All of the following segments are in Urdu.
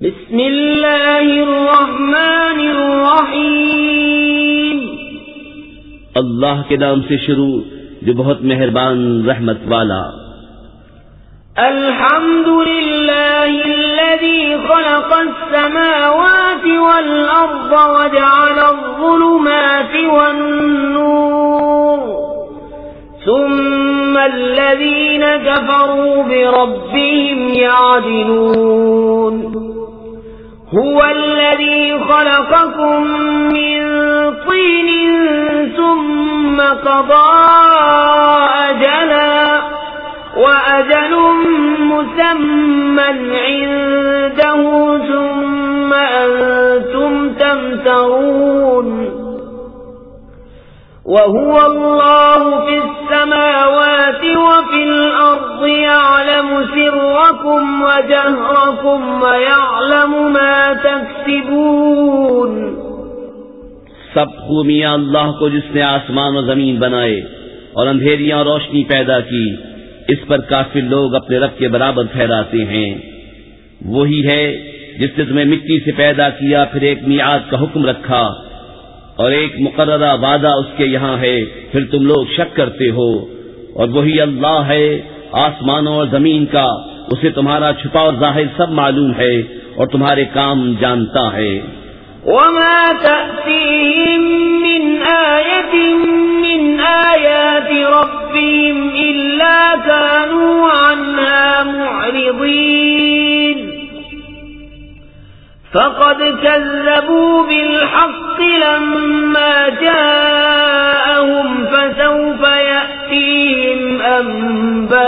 بسم اللہ الرحمن الرحیم اللہ کے نام سے شروع جو بہت مہربان رحمت والا۔ الحمد لله الذي خلق السماوات والأرض وجعل الظلمات والنور. ثم الذين كفروا بربهم يعدلون. هو الذي خلقكم من طين ثم قضى أجلا وأجل مسمى عنده ثم أنتم تمترون وهو الله في السماوات وفي الأرض يعلم سركم وجهركم ويعلم ما تكسبون سب خومیاں اللہ کو جس نے آسمان و زمین بنائے اور اندھیریاں روشنی پیدا کی، اس پر کافر لوگ اپنے رب کے برابر ٹھہراتے ہیں۔ وہی ہے جس نے تمہیں مٹی سے پیدا کیا، پھر ایک میعاد کا حکم رکھا۔ اور ایک مقررہ وعدہ اس کے یہاں ہے، پھر تم لوگ شک کرتے ہو۔ اور وہی اللہ ہے، آسمانوں اور زمین کا، اسے تمہارا چھپا اور ظاہر سب معلوم ہے اور تمہارے کام جانتا ہے۔ وما تأتيهم من آية من آيات ربهم إلا كانوا عنها معرضين فقد كذبوا بالحق لما جاءهم فسوف يأتيهم أنباء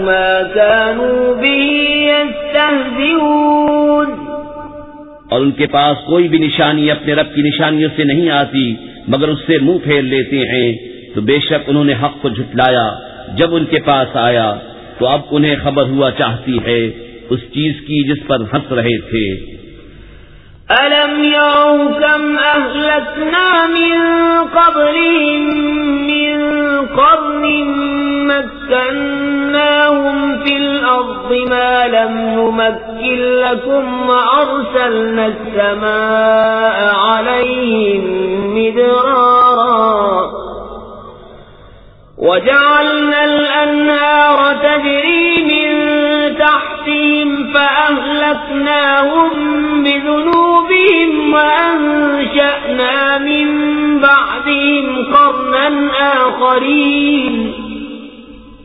ما كانوا به يستهزئون اور ان کے پاس کوئی بھی نشانی اپنے رب کی نشانیوں سے نہیں آتی، مگر اس سے منہ پھیر لیتے ہیں۔ تو بے شک انہوں نے حق کو جھٹلایا۔ جب ان کے پاس آیا، تو اب انہیں خبر ہوا چاہتی ہے۔ اس چیز کی جس پر ہنس رہے تھے۔ ألم يروا كم أهلكنا من قبلهم من قرن مكناهم في الأرض ما لم نمكن لكم وأرسلنا السماء عليهم مدرارا وجعلنا الأنهار تجري فأهلكناهم بذنوبهم وأنشأنا من بعدهم قرنا آخرين.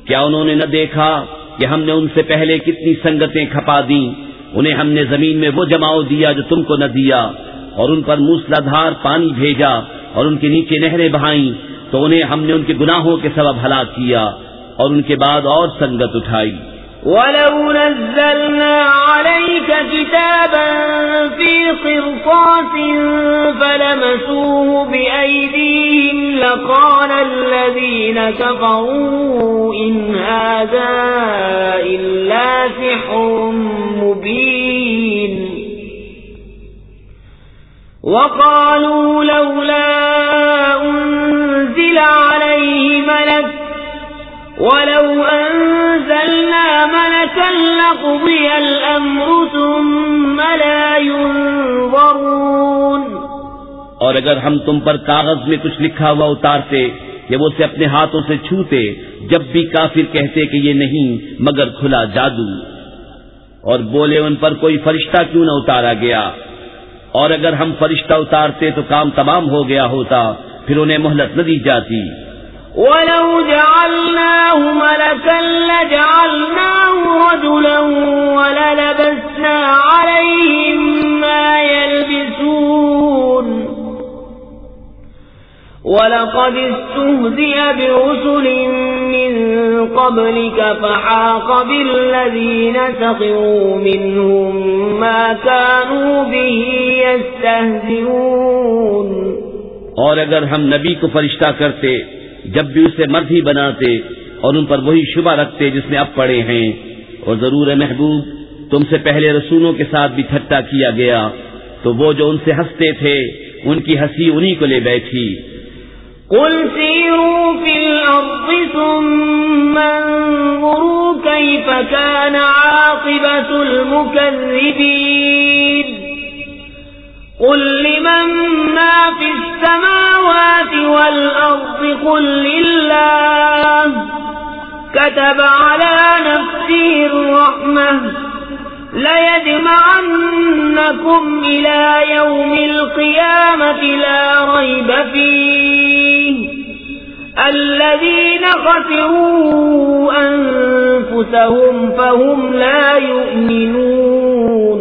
کیا انہوں نے نہ دیکھا کہ ہم نے ان سے پہلے کتنی سنگتیں کھپا دیں؟ انہیں ہم نے زمین میں وہ جماؤ دیا جو تم کو نہ دیا، اور ان پر موسلادھار پانی بھیجا اور ان کے نیچے نہریں بہائیں۔ تو انہیں ہم نے ان کے گناہوں کے سبب ہلاک کیا اور ان کے بعد اور سنگت اٹھائی۔ ولو نزلنا عليك كتابا في قرطاس فلمسوه بأيديهم لقال الذين كفروا إن هذا إلا سحر مبين وقالوا لولا أنزل عليه ملك ولو أنزلنا ملكا لقضي الأمر ثم لا ينظرون اور اگر ہم تم پر کاغذ میں کچھ لکھا ہوا اتارتے کہ وہ اسے اپنے ہاتھوں سے چھوتے، جب بھی کافر کہتے کہ یہ نہیں، مگر کھلا جادو۔ اور بولے ان پر کوئی فرشتہ کیوں نہ اتارا گیا؟ اور اگر ہم فرشتہ اتارتے تو کام تمام ہو گیا ہوتا، پھر انہیں مہلت نہ دی جاتی۔ ولو جعلناه ملكا لجعلناه رجلا وللبسنا عليهم ما يلبسون ولقد استهزئ برسل من قبلك فحاق بالذين سخروا منهم ما كانوا به يستهزئون اور اگر ہم نبی کو فرشتہ کرتے جب بھی اسے مرد ہی بناتے اور ان پر وہی شبہ رکھتے جس میں اب پڑے ہیں۔ اور ضرور ہے محبوب، تم سے پہلے رسولوں کے ساتھ بھی ٹھٹا کیا گیا۔ تو وہ جو ان سے ہنستے تھے، ان کی ہنسی انہی کو لے بیٹھی۔ قل سيروا في الأرض ثم انظروا كيف كان عاقبة المكذبين قل لمن ما في السماوات والأرض قل لله كتب على نفسه الرحمة ليجمعنكم إلى يوم القيامة لا ريب فيه الذين خسروا أنفسهم فهم لا يؤمنون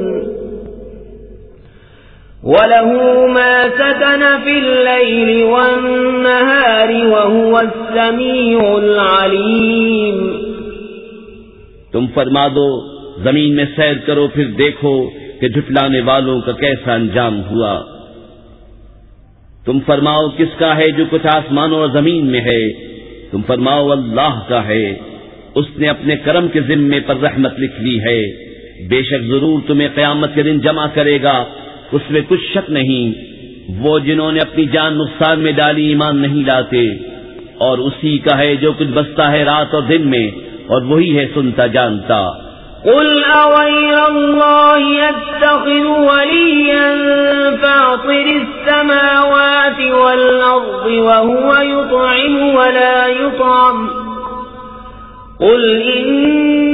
وله ما سكن في الليل والنهار وهو السميع العليم تم فرما دو، زمین میں سیر کرو، پھر دیکھو کہ جھٹلانے والوں کا کیسا انجام ہوا۔ تم فرماؤ، کس کا ہے جو کچھ آسمانوں اور زمین میں ہے؟ تم فرماؤ، اللہ کا ہے۔ اس نے اپنے کرم کے ذمے پر رحمت لکھ لی ہے۔ بے شک ضرور تمہیں قیامت کے دن جمع کرے گا۔ اس میں کچھ شک نہیں۔ وہ جنہوں نے اپنی جان نقصان میں ڈالی ایمان نہیں لاتے۔ اور اسی کا ہے جو کچھ بستا ہے رات اور دن میں، اور وہی ہے سنتا جانتا۔ قل أغير الله أتخذ وليا فاطر السماوات والأرض وهو يطعم ولا يطعم۔ قل إني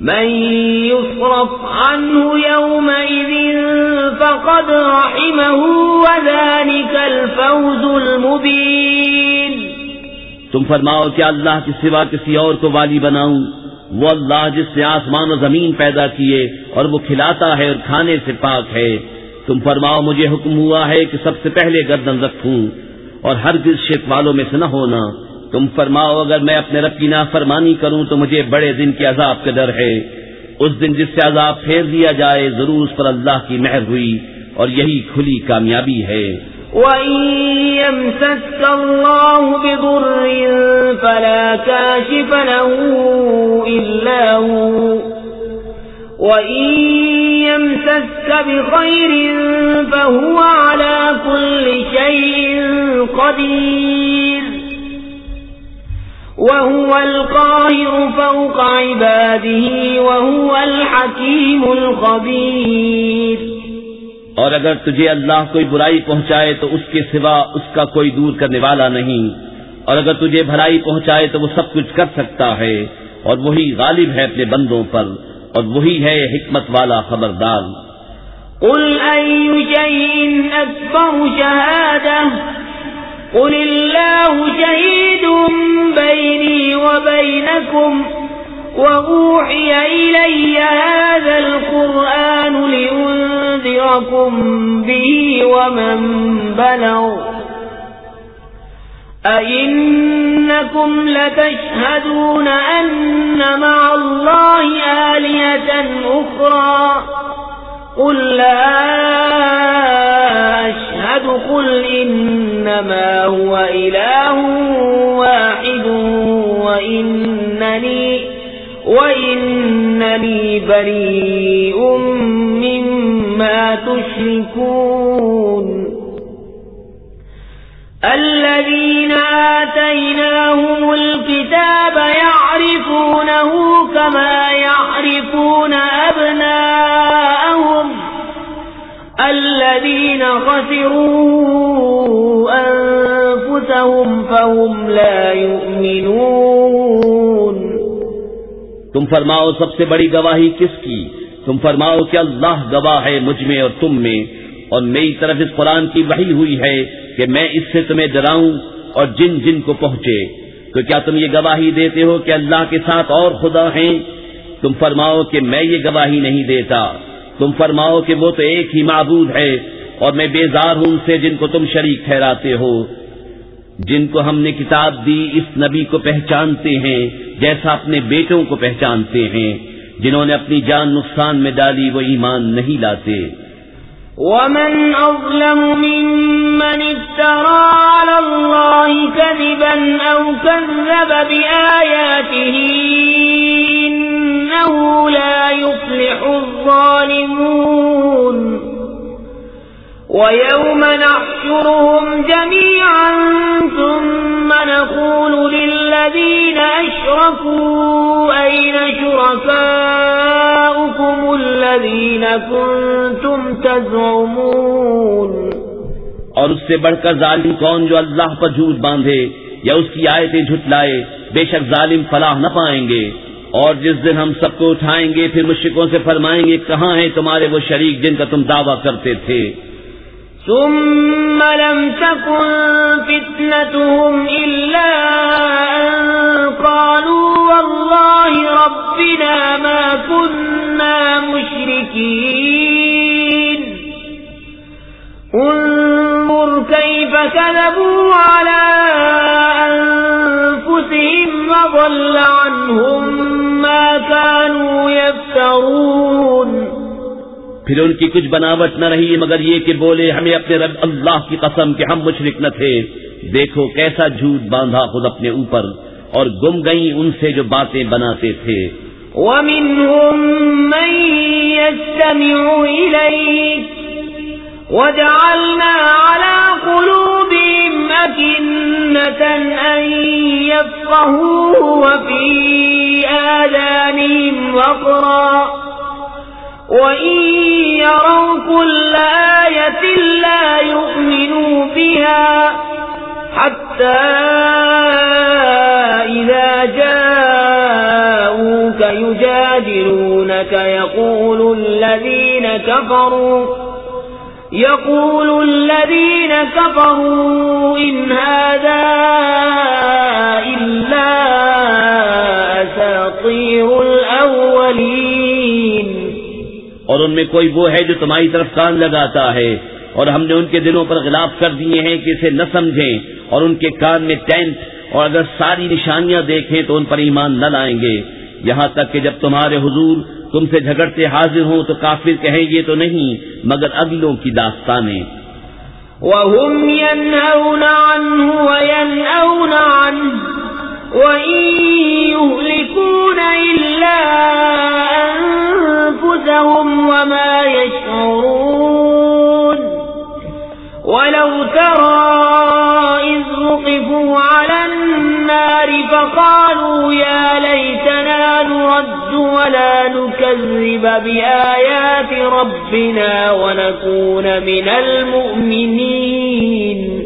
من يصرف عنه يومئذ فقد رحمه وذلك الفوز المبين. تم فرماؤ کہ اللہ کے سوا کسی اور کو والی بناؤں؟ وہ اللہ جس نے آسمان و زمین پیدا کیے اور وہ کھلاتا ہے اور کھانے سے پاک ہے۔ تم فرماؤ، مجھے حکم ہوا ہے کہ سب سے پہلے گردن رکھوں اور ہر دل شک والوں میں سے نہ ہونا۔ تم فرماؤ اگر میں اپنے رب کی نافرمانی کروں تو مجھے بڑے دن کے عذاب کا ڈر ہے۔ اس دن جس سے عذاب پھیر دیا جائے، ضرور اس پر اللہ کی مہر ہوئی اور یہی کھلی کامیابی ہے۔ وَإِن يَمْسَسْكَ بِخَيْرٍ فَهُوَ عَلَى كُلِّ شَيْءٍ قَدِيرٌ وَهُوَ الْقَاهِرُ فَوْقَ عِبَادِهِ وَهُوَ الْحَكِيمُ الْخَبِيرُ۔ اور اگر تجھے اللہ کوئی برائی پہنچائے تو اس کے سوا اس کا کوئی دور کرنے والا نہیں۔ اور اگر تجھے بھلائی پہنچائے تو وہ سب کچھ کر سکتا ہے۔ اور وہی غالب ہے اپنے بندوں پر۔ اور وہی ہے حکمت والا خبردار۔ قل شيء قل الله شهيد بيني وبينكم وأوحي إلي هذا القرآن لأنذركم به ومن بلغ أئنكم لتشهدون أن مع الله آلية أخرى قل لا أشهد قل إنما هو إله واحد وإنني, وإنني بريء مما تشركون الذين آتيناهم الكتاب يعرفونه كما الذين خسروا أنفسهم فهم لا يؤمنون. تم فرماؤ سب سے بڑی گواہی کس کی؟ تم فرماؤ کہ اللہ گواہ ہے مجھ میں اور تم میں، اور میری طرف اس قرآن کی وحی ہوئی ہے کہ میں اس سے تمہیں ڈراؤں اور جن جن کو پہنچے۔ تو کیا تم یہ گواہی دیتے ہو کہ اللہ کے ساتھ اور خدا ہیں؟ تم فرماؤ کہ میں یہ گواہی نہیں دیتا۔ تم فرماؤ کہ وہ تو ایک ہی معبود ہے اور میں بیزار ہوں ان سے جن کو تم شریک ٹھہراتے ہو۔ جن کو ہم نے کتاب دی، اس نبی کو پہچانتے ہیں جیسا اپنے بیٹوں کو پہچانتے ہیں۔ جنہوں نے اپنی جان نقصان میں ڈالی، وہ ایمان نہیں لاتے۔ ومن أظلم ممن افترى على الله كذبا أو كذب بآياته يفلح الظالمون. ويوم نحشرهم جميعا ثم نقول للذين أشركوا أين شركاؤكم الذين كنتم تزعمون؟ اور اس سے بڑھ کر ظالم کون جو اللہ پر جھوٹ باندھے یا اس کی آیتیں جھٹلائے، بے شک ظالم فلاح نہ پائیں گے۔ اور جس دن ہم سب کو اٹھائیں گے، پھر مشرکوں سے فرمائیں گے، کہاں ہیں تمہارے وہ شریک جن کا تم دعویٰ کرتے تھے؟ ثم لم تكن فتنتهم إلا أن قالوا والله ربنا ما كنا مشركين انظر كيف كذبوا على أنفسهم وضل عنهم يفترون پھر ان کی کچھ بناوٹ نہ رہی مگر یہ کہ بولے ہمیں اپنے رب اللہ کی قسم کہ ہم مشرک نہ تھے۔ دیکھو کیسا جھوٹ باندھا خود اپنے اوپر اور گم گئی ان سے جو باتیں بناتے تھے۔ وَمِنْهُمْ مَنْ يَسْتَمِعُ إِلَيْكَ وَجَعَلْنَا عَلَى قُلُوبِهِمْ أَكِنَّةً أَنْ يَفْقَهُوهُ وَفِي آذَانِهِمْ وَقْرًا. وَإِن يَرَوْا كُلَّ آيَةٍ لَا يُؤْمِنُوا بِهَا حَتَّى إِذَا جَاءُوكَ يُجَادِلُونَكَ يَقُولُ الَّذِينَ كَفَرُوا يَقُولُ الَّذِينَ كَفَرُوا إِنْ هَذَا إِلَّا أَسَاطِيرُ الْأَوَّلِينَ. اور ان میں کوئی وہ ہے جو تمہاری طرف کان لگاتا ہے اور ہم نے ان کے دلوں پر غلاف کر دیے ہیں کہ اسے نہ سمجھیں اور ان کے کان میں ٹینٹ اور اگر ساری نشانیاں دیکھیں تو ان پر ایمان نہ لائیں گے۔ یہاں تک کہ جب تمہارے حضور تم سے جھگڑتے حاضر ہوں تو کافر کہیں گے تو نہیں، مگر اگلوں کی داستانیں۔ وهم ينهون عنه وينأون عنه، وإن يهلكون إلا أنفسهم وما يشعرون۔ ولو ترى النار فقالوا يا ليتنا نرد ولا نكذب بآيات ربنا ونكون من المؤمنين.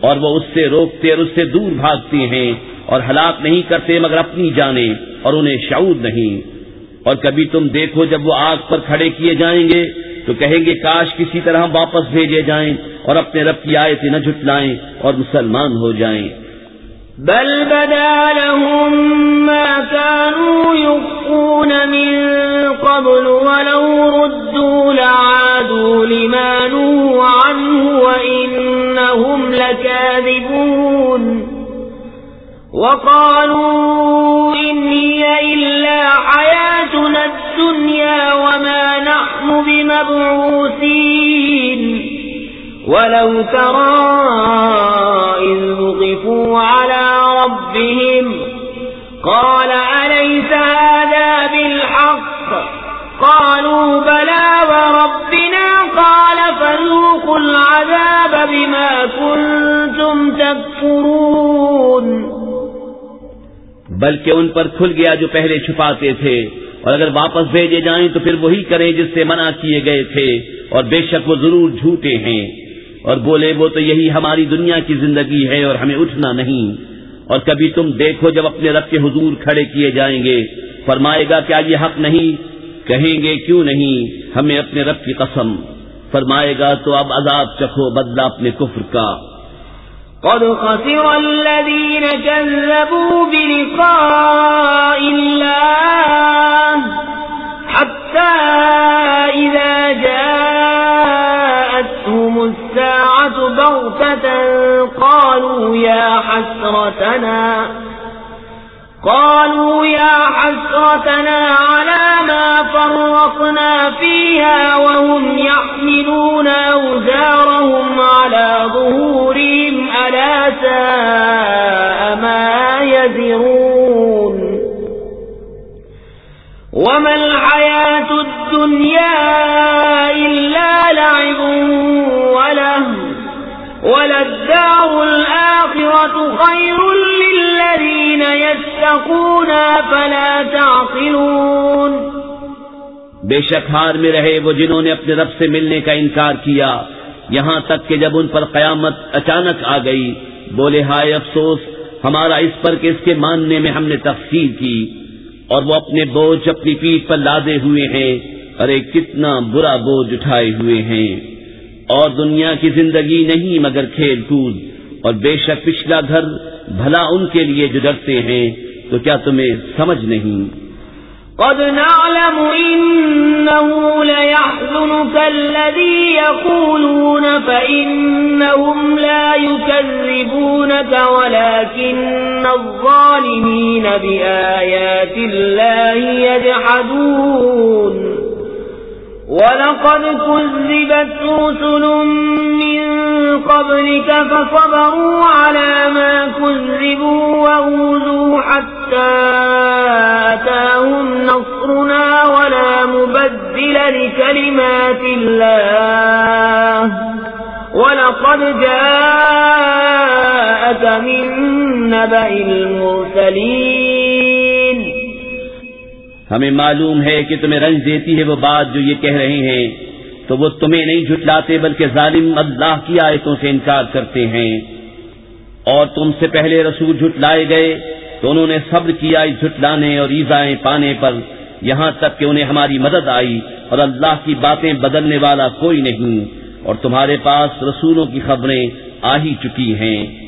اور وہ اس سے روکتے اور اس سے دور بھاگتے ہیں اور ہلاک نہیں کرتے مگر اپنی جانے اور انہیں شعور نہیں۔ اور کبھی تم دیکھو جب وہ آگ پر کھڑے کیے جائیں گے تو کہیں گے کاش کسی طرح واپس بھیجے جائیں اور اپنے رب کی آیتیں نہ جھٹلائیں اور مسلمان ہو جائیں۔ بل بدا لهم ما كانوا يخفون من قبل ولو ردوا لعادوا لما نهوا عنه وإنهم لكاذبون وقالوا إن هي إلا حياتنا الدنيا وما نحن بمبعوثين ولو ترى إذ وقفوا على ربهم قال أليس هذا بالحق قالوا بلى وربنا قال فذوقوا العذاب بما كنتم تكفرون بلکہ ان پر کھل گیا جو پہلے چھپاتے تھے اور اگر واپس بھیجے جائیں تو پھر وہی کریں جس سے منع کیے گئے تھے اور بے شک وہ ضرور جھوٹے ہیں۔ اور بولے وہ تو یہی ہماری دنیا کی زندگی ہے اور ہمیں اٹھنا نہیں۔ اور کبھی تم دیکھو جب اپنے رب کے حضور کھڑے کیے جائیں گے۔ فرمائے گا کیا یہ حق نہیں؟ کہیں گے کیوں نہیں؟ ہمیں اپنے رب کی قسم۔ فرمائے گا تو اب عذاب چکھو بدلہ اپنے کفر کا۔ قد خسر الذين كذبوا بلقاء الله حتى إذا جاءتهم الساعة بغتة قالوا يا حسرتنا قالوا يا حسرتنا على ما فرطنا فيها وهم يحملون أوزارهم على ظهورهم ألا ساء ما يذرون وما الحياة الدنيا إلا لعب وله وللدار الآخرة خير للذين يتقون، فلا تعقلون. بے شک ہار میں رہے وہ جنہوں نے اپنے رب سے ملنے کا انکار کیا، یہاں تک کہ جب ان پر قیامت اچانک آ گئی، بولے ہائے افسوس، ہمارا اس پر کہ اس کے ماننے میں ہم نے تفصیل کی، اور وہ اپنے بوجھ اپنی پیٹ پر لادے ہوئے ہیں ارے کتنا برا بوجھ اٹھائے ہوئے ہیں۔ اور دنیا کی زندگی نہیں مگر کھیل کود اور بے شک پچھلا گھر بھلا ان کے لیے جو ڈرتے ہیں تو کیا تمہیں سمجھ نہیں؟ قد نعلم إنه ليحزنك الذي يقولون فإنهم لا يكذبونك ولكن الظالمين بآيات الله يجحدون. ولقد كذبت رسل من قبلك فصبروا على ما كذبوا وأوذوا حتى أتاهم نصرنا ولا مبدل لكلمات الله ولقد جاءك من نبأ المرسلين ہمیں معلوم ہے کہ تمہیں رنج دیتی ہے وہ بات جو یہ کہہ رہے ہیں۔ تو وہ تمہیں نہیں جھٹلاتے بلکہ ظالم اللہ کی آیتوں سے انکار کرتے ہیں۔ اور تم سے پہلے رسول جھٹلائے گئے تو انہوں نے صبر کیا اس جھٹلانے اور ایزائیں پانے پر۔ یہاں تک کہ انہیں ہماری مدد آئی اور اللہ کی باتیں بدلنے والا کوئی نہیں۔ اور تمہارے پاس رسولوں کی خبریں آ ہی چکی ہیں۔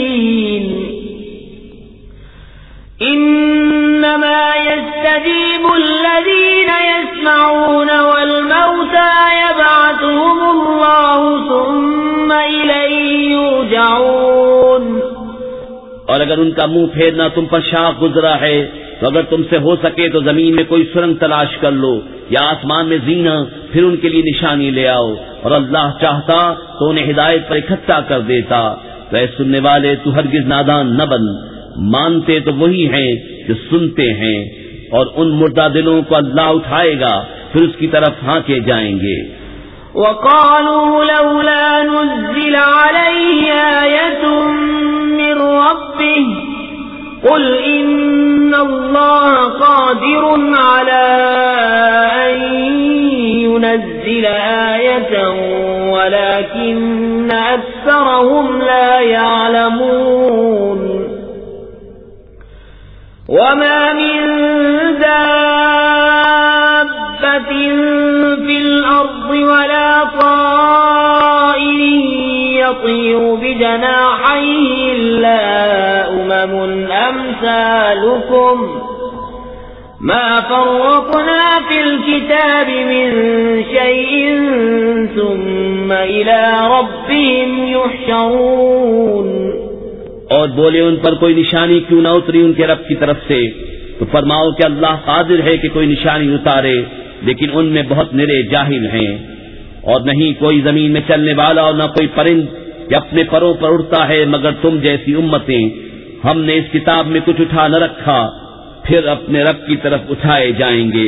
إنما يستجيب الذين يسمعون والموتى يبعثهم الله ثم إليه يرجعون اور اگر ان کا منہ پھیرنا تم پر شاخ گزرا ہے، تو اگر تم سے ہو سکے تو زمین میں کوئی سرنگ تلاش کر لو، یا آسمان میں زینا پھر ان کے لیے نشانی لے آؤ۔ اور اللہ چاہتا تو انہیں ہدایت پر اکٹھا کر دیتا۔ تو اے سننے والے تو ہرگز نادان نہ بن۔ مانتے تو وہی ہیں جو سنتے ہیں اور ان مردہ دلوں کو اللہ اٹھائے گا، پھر اس کی طرف ہانکے جائیں گے۔ وقالوا لولا نزل عليه آية من ربه، قل إن الله قادر على أن ينزل آية، ولكن أكثرهم لا يعلمون۔ وما من دابة في الأرض ولا طائر يطير بجناحيه إلا أمم أمثالكم ما فرقنا في الكتاب من شيء ثم إلى ربهم يحشرون اور بولے ان پر کوئی نشانی کیوں نہ اتری ان کے رب کی طرف سے؟ تو فرماؤ کہ اللہ قادر ہے کہ کوئی نشانی اتارے، لیکن ان میں بہت نرے جاہل ہیں۔ اور نہیں کوئی زمین میں چلنے والا اور نہ کوئی پرند اپنے پروں پر اڑتا ہے، مگر تم جیسی امتیں۔ ہم نے اس کتاب میں کچھ اٹھا نہ رکھا، پھر اپنے رب کی طرف اٹھائے جائیں گے۔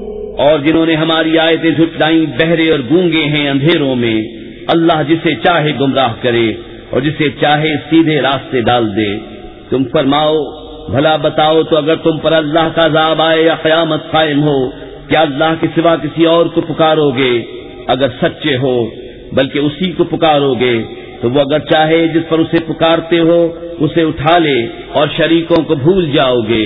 اور جنہوں نے ہماری آیتیں جھٹلائیں، بہرے اور گونگے ہیں اندھیروں میں، اللہ جسے چاہے گمراہ کرے اور جسے چاہے سیدھے راستے ڈال دے۔ تم فرماؤ، بھلا بتاؤ تو اگر تم پر اللہ کا عذاب آئے یا قیامت قائم ہو، کیا اللہ کے سوا کسی اور کو پکارو گے؟ اگر سچے ہو، بلکہ اسی کو پکارو گے۔ تو وہ اگر چاہے جس پر اسے پکارتے ہو، اسے اٹھا لے اور شریکوں کو بھول جاؤ گے۔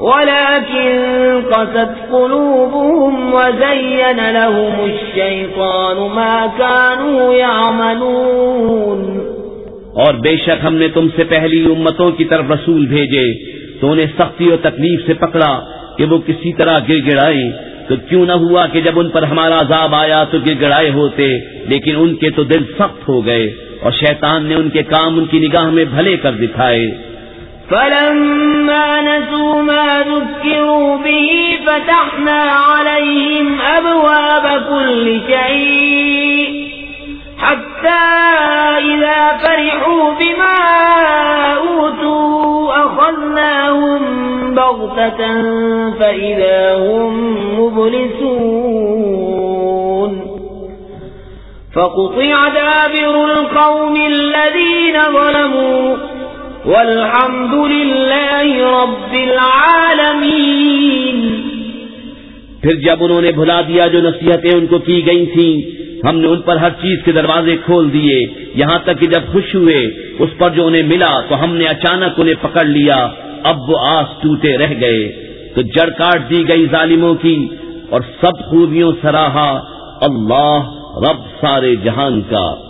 ولكن قست قلوبهم وزين لهم الشيطان ما كانوا يعملون اور بے شک ہم نے تم سے پہلی امتوں کی طرف رسول بھیجے، تو انہیں سختی اور تکلیف سے پکڑا کہ وہ کسی طرح گر گڑائیں۔ تو کیوں نہ ہوا کہ جب ان پر ہمارا عذاب آیا تو گر گڑائے ہوتے، لیکن ان کے تو دل سخت ہو گئے اور شیطان نے ان کے کام ان کی نگاہ میں بھلے کر دکھائے۔ فلما نسوا ما ذكروا به فتحنا عليهم أبواب كل شيء حتى إذا فرحوا بما أوتوا أخذناهم بغتة فإذا هم مبلسون فقطع دابر القوم الذين ظلموا والحمد لله رب العالمين پھر جب انہوں نے بھلا دیا جو نصیحتیں ان کو کی گئی تھیں، ہم نے ان پر ہر چیز کے دروازے کھول دیے۔ یہاں تک کہ جب خوش ہوئے، اس پر جو انہیں ملا، تو ہم نے اچانک انہیں پکڑ لیا۔ اب وہ آس ٹوٹے رہ گئے۔ تو جڑ کاٹ دی گئی ظالموں کی اور سب خوبیوں سراہا اللہ رب سارے جہان کا۔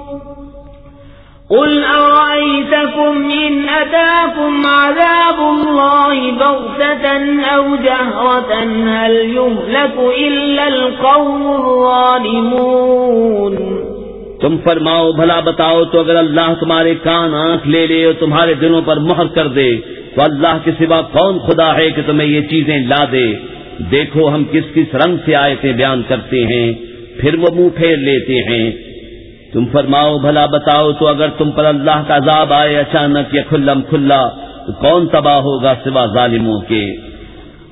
قل أرأيتكم إن أتاكم عذاب الله بغتة أو جهرة هل يهلك إلا القوم الظالمون؟ تم فرماؤ، بھلا بتاؤ، تو اگر اللہ تمہارے کان آنکھ لے لے اور تمہارے دلوں پر مہر کر دے، تو اللہ کے سوا کون خدا ہے کہ تمہیں یہ چیزیں لا دے؟ دیکھو ہم کس کس رنگ سے آیتیں بیان کرتے ہیں، پھر وہ منہ پھیر لیتے ہیں۔ تم فرماؤ، بھلا بتاؤ، تو اگر تم پر اللہ کا عذاب آئے اچانک یا کھلم کھلا، تو کون تباہ ہوگا سوا ظالموں کے؟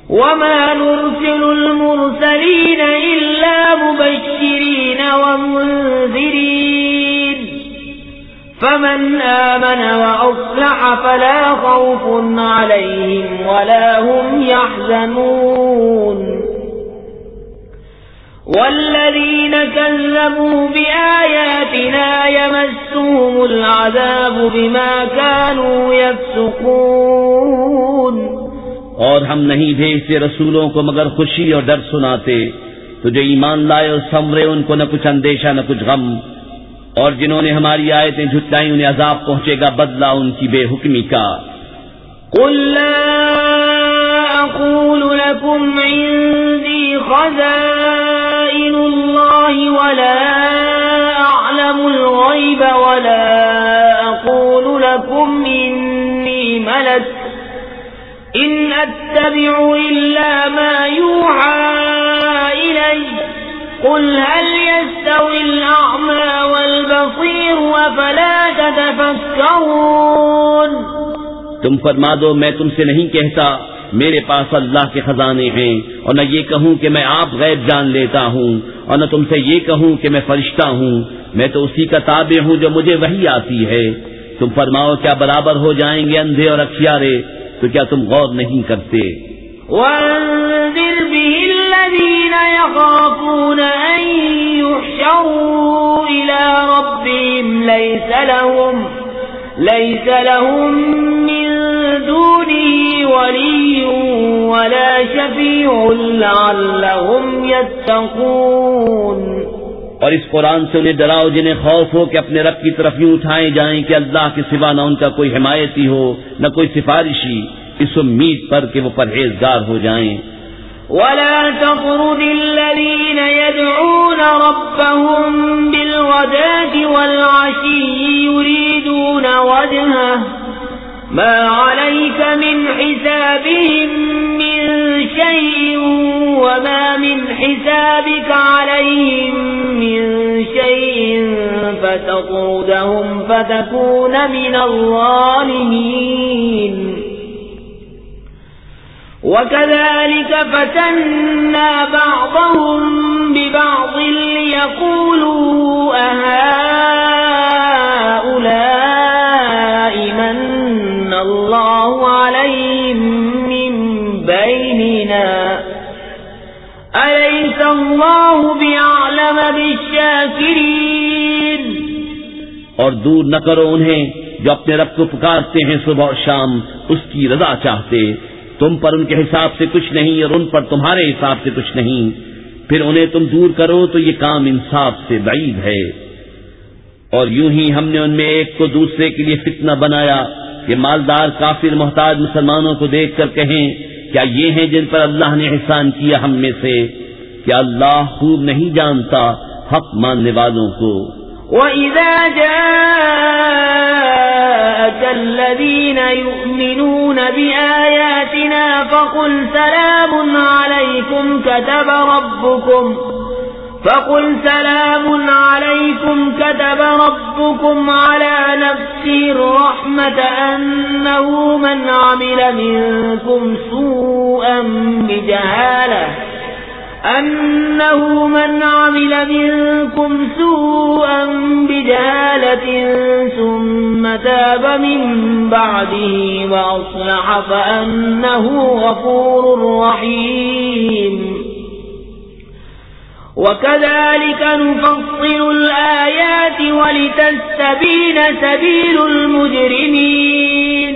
وما نرسل المرسلين إلا مبشرين ومنذرين فمن آمن وأصلح فلا خوف عليهم ولا هم يحزنون والذين كذبوا بآياتنا يمسهم العذاب بما كانوا يفسقون اور ہم نہیں بھیجتے رسولوں کو مگر خوشی اور ڈر سناتے تو جو ایمان لائے اور سمرے ان کو نہ کچھ اندیشہ نہ کچھ غم۔ اور جنہوں نے ہماری آیتیں جھٹلائیں انہیں عذاب پہنچے گا بدلہ ان کی بے حکمی کا۔ قل لا أقول لكم عندي خزائن خزائن الله ولا أعلم الغيب ولا أقول لكم إني ملك إن أتبع إلا ما يوحى إلي قل هل يستوي الأعمى والبصير وفلا تتفكرون تم فرما دو، میں تم سے نہیں کہتا۔ میرے پاس اللہ کے خزانے ہیں اور نہ یہ کہوں کہ میں آپ غیب جان لیتا ہوں اور نہ تم سے یہ کہوں کہ میں فرشتہ ہوں۔ میں تو اسی کا تابع ہوں جو مجھے وہی آتی ہے۔ تم فرماؤ کیا برابر ہو جائیں گے اندھے اور اکھیارے؟ تو کیا تم غور نہیں کرتے؟ وانذر به الذين يخافون أن يحشروا إلى ربهم، ليس لهم ليس لهم من ولي ولا شفيع لعلهم يتقون. اور اس قرآن سے انہیں ڈراؤ جنہیں خوف ہو کہ اپنے رب کی طرف یوں اٹھائے جائیں کہ اللہ کے سوا نہ ان کا کوئی حمایتی ہو نہ کوئی سفارشی اس امید پر کہ وہ پرہیزگار ہو جائیں۔ ولا تطرد الذين يدعون ربهم بالغداة والعشي يريدون وجهه ما عليك من حسابهم من شيء وما من حسابك عليهم من شيء فتطردهم فتكون من الظالمين. وكذلك فتنا بعضهم ببعض ليقولوا أهؤلاء أليس الله بعلم بالشاكرين؟ اور دور نہ کرو انہیں جو اپنے رب کو پکارتے ہیں صبح اور شام، اس کی رضا چاہتے۔ تم پر ان کے حساب سے کچھ نہیں اور ان پر تمہارے حساب سے کچھ نہیں۔ پھر انہیں تم دور کرو تو یہ کام انصاف سے بعید ہے۔ اور یوں ہی ہم نے ان میں ایک کو دوسرے کے لیے فتنہ بنایا کہ مالدار کافر محتاج مسلمانوں کو دیکھ کر کہیں کیا یہ ہیں جن پر اللہ نے احسان کیا ہم میں سے؟ کیا اللہ خوب نہیں جانتا حق ماننے والوں کو؟ وَإِذَا جَاءَكَ الَّذِينَ يُؤْمِنُونَ بِآيَاتِنَا فَقُلْ سَلَامٌ عَلَيْكُمْ كَتَبَ رَبُّكُمْ فَقُلْ سَلَامٌ عَلَيْكُمْ كَتَبَ رَبُّكُمْ عَلَى نَفْسِهِ الرَّحْمَةَ أَنَّهُ مَنْ عَمِلَ مِنكُمْ سُوءًا بِجَهَالَةٍ. أنه من عمل منكم سوءا بجهالة ثم تاب من بعده وأصلح فأنه غفور رحيم. وكذلك نفصل الآيات ولتستبين سبيل المجرمين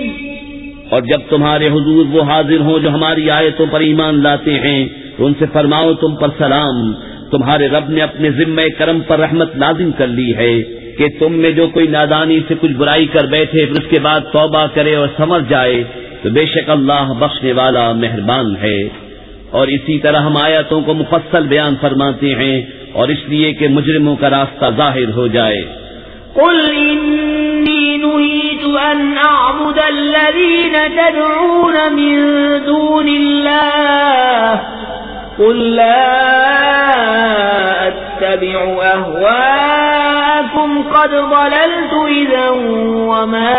اور جب تمہارے حضور وہ حاضر ہوں جو ہماری آیتوں پر ایمان لاتے ہیں، تو ان سے فرماؤ تم پر سلام۔ تمہارے رب نے اپنے ذمہ کرم پر رحمت لازم کر لی ہے کہ تم میں جو کوئی نادانی سے کچھ برائی کر بیٹھے، پھر اس کے بعد توبہ کرے اور سمر جائے، تو بے شک اللہ بخشنے والا مہربان ہے۔ اور اسی طرح ہم آیتوں کو مفصل بیان فرماتے ہیں اور اس لیے کہ مجرموں کا راستہ ظاہر ہو جائے۔ قل إني نهيت أن أعبد الذين تدعون من دون الله قل لا أتبع أهواكم قد ضللت إذا وما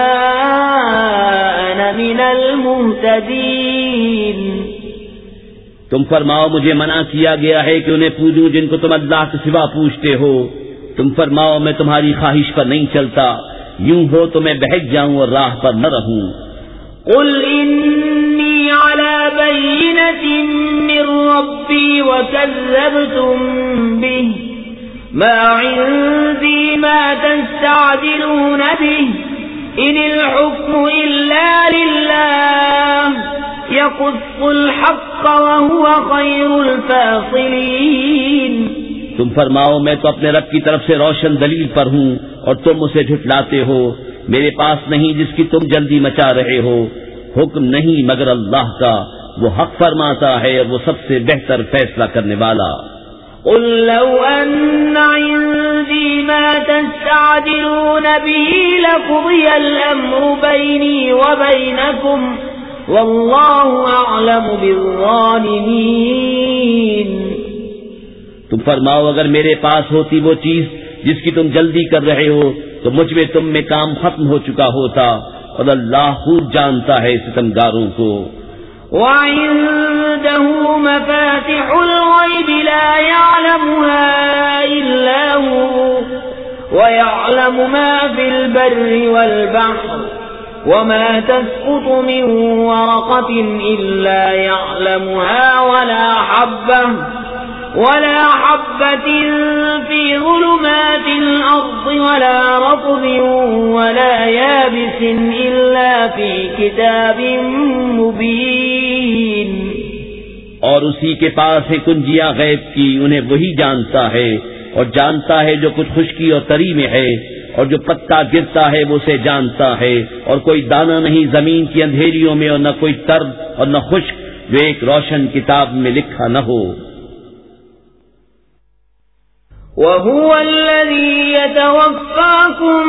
أنا من المهتدين تم فرماؤ مجھے منع کیا گیا ہے کہ انہیں پوجوں جن کو تم اللہ کے سوا پوچھتے ہو۔ تم فرماؤ میں تمہاری خواہش پر نہیں چلتا۔ یوں ہو تو میں بہت جاؤں اور راہ پر نہ رہوں۔ قل إني على بينة من ربي وكذبتم به ما عندي ما تستعدلون به إن الحكم إلا لله يقص الحق وهو خير الفاصلين. تم فرماؤ میں تو اپنے رب کی طرف سے روشن دلیل پر ہوں اور تم اسے جھٹلاتے ہو۔ میرے پاس نہیں جس کی تم جلدی مچا رہے ہو۔ حکم نہیں مگر اللہ کا۔ وہ حق فرماتا ہے وہ سب سے بہتر فیصلہ کرنے والا۔ قل لو أن عندي ما تستعدلون به لقضي الأمر بيني وبينكم والله أعلم بالظالمين تم فرماؤ اگر میرے پاس ہوتی وہ چیز جس کی تم جلدی کر رہے ہو تو مجھ میں تم میں کام ختم ہو چکا ہوتا اور اللہ خوب جانتا ہے ستمگاروں کو۔ وعنده مفاتح الغيب لا يعلمها إلا هو ويعلم ما في البر والبحر۔ وما تسقط من ورقة إلا يعلمها ولا حبة ولا حبة في ظلمات الأرض ولا رطب ولا يابس إلا في كتاب مبين اور اسی کے پاس ہے کنجیاں غیب کی، انہیں وہی جانتا ہے اور جانتا ہے جو کچھ خشکی اور تری میں ہے۔ اور جو پتا گرتا ہے وہ اسے جانتا ہے اور کوئی دانا نہیں زمین کی اندھیریوں میں اور نہ کوئی ترد اور نہ خشک جو ایک روشن کتاب میں لکھا نہ ہو۔ وهو الذي يتوفاكم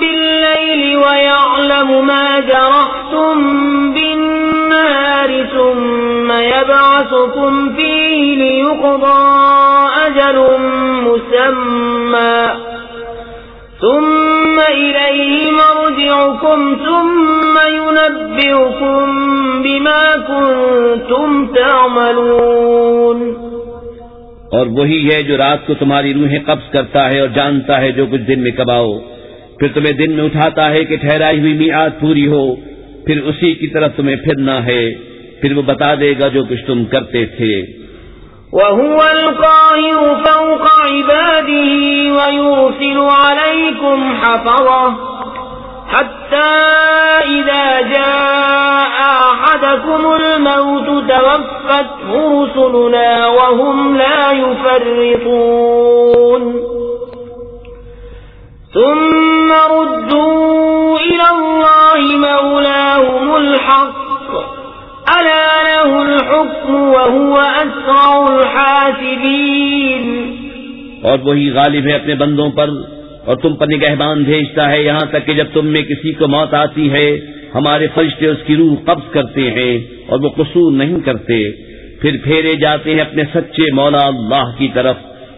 بالليل ويعلم ما جرحتم بالنهار ثم يبعثكم فيه ليقضى أجل مسمى ثم إليه مرجعكم ثم ينبئكم بما كنتم تعملون اور وہی ہے جو رات کو تمہاری روحیں قبض کرتا ہے اور جانتا ہے جو کچھ دن میں کباؤ۔ پھر تمہیں دن میں اٹھاتا ہے کہ ٹھہرائی ہوئی میعاد پوری ہو، پھر اسی کی طرف تمہیں پھرنا ہے، پھر وہ بتا دے گا جو کچھ تم کرتے تھے۔ وهو القاهر فوق عباده ويرسل عليكم حفظه حتى إذا جاء أحدكم الموت توفته رسلنا وهم لا يفرطون. ثم ردوا إلى الله مولاهم الحق. ألا له الحكم وهو أسرع الحاسبين؟ اور وہی غالب ہے اپنے بندوں پر، اور تم پر نگہبان بھیجتا ہے یہاں تک کہ جب تم میں کسی کو موت آتی ہے، ہمارے فرشتے اس کی روح قبض کرتے ہیں، اور وہ قصور نہیں کرتے۔ پھر پھیرے جاتے ہیں اپنے سچے مولا اللہ کی طرف،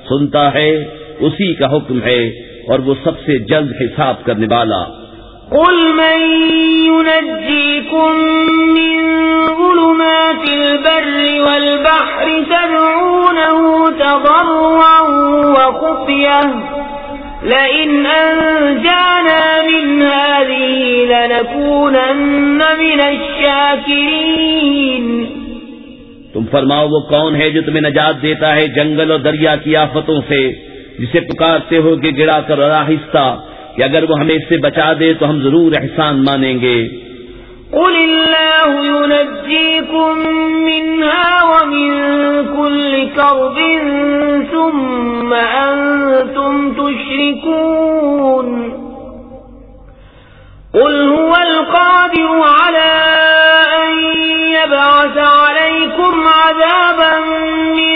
سنتا ہے اسی کا حکم ہے، اور وہ سب سے جلد حساب کرنے والا۔ قل من ينجيكم من ظلمات البر والبحر تدعونه تضرعا وخفيه لئن أنجانا من هذه لنكونن من الشاكرين تم فرماؤ وہ کون ہے جو تمہیں نجات دیتا ہے جنگل اور دریا کی آفتوں سے، جسے پکارتے ہو کہ گڑا کر آہستہ کہ اگر وہ ہمیں اس سے بچا دے تو ہم ضرور احسان مانیں گے۔ قل الله ينجيكم منها ومن كل كرب ثم أنتم تشركون قل هو القادر على أن يبعث عليكم عذابا من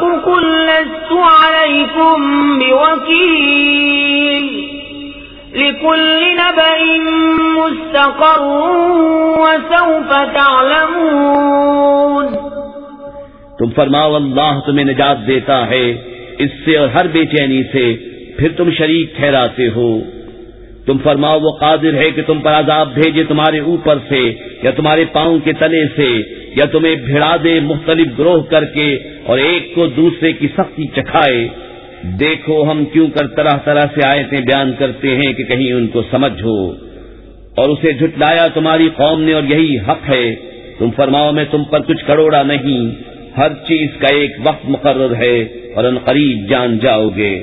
قل لست عليكم بوكيل لكل نبأ مستقر وسوف تعلمون تم فرماؤ، اللہ تمہیں نجات دیتا ہے۔ اس سے اور ہر بے چینی سے پھر تم شریک ٹھہراتے ہو۔ تم فرماؤ، وہ قادر ہے کہ تم پر عذاب بھیجے تمہارے اوپر سے یا تمہارے پاؤں کے تلے سے۔ یا تمہیں بھیڑا دے مختلف گروہ کر کے اور ایک کو دوسرے کی سختی چکھائے۔ دیکھو ہم کیوں کر طرح طرح سے آیتیں بیان کرتے ہیں کہ کہیں ان کو سمجھ ہو۔ اور اسے جھٹلایا تمہاری قوم نے اور یہی حق ہے۔ تم فرماؤ میں تم پر کچھ کروڑا نہیں۔ ہر چیز کا ایک وقت مقرر ہے اور ان قریب جان جاؤ گے۔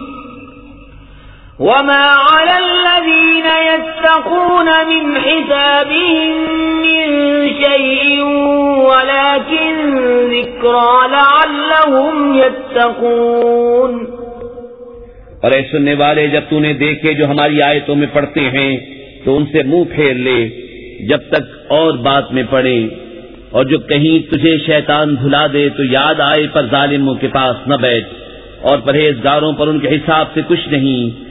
وما على الذين يتقون من حسابهم من شيء ولكن ذكرى لعلهم يتقون اور اے سننے والے، جب تو نے دیکھے جو ہماری آیتوں میں پڑھتے ہیں، تو ان سے منہ پھیر لے، جب تک اور بات میں پڑے اور جو کہیں تجھے شیطان بھلا دے، تو یاد آئے پر ظالموں کے پاس نہ بیٹھ۔ اور پرہیزگاروں پر ان کے حساب سے کچھ نہیں۔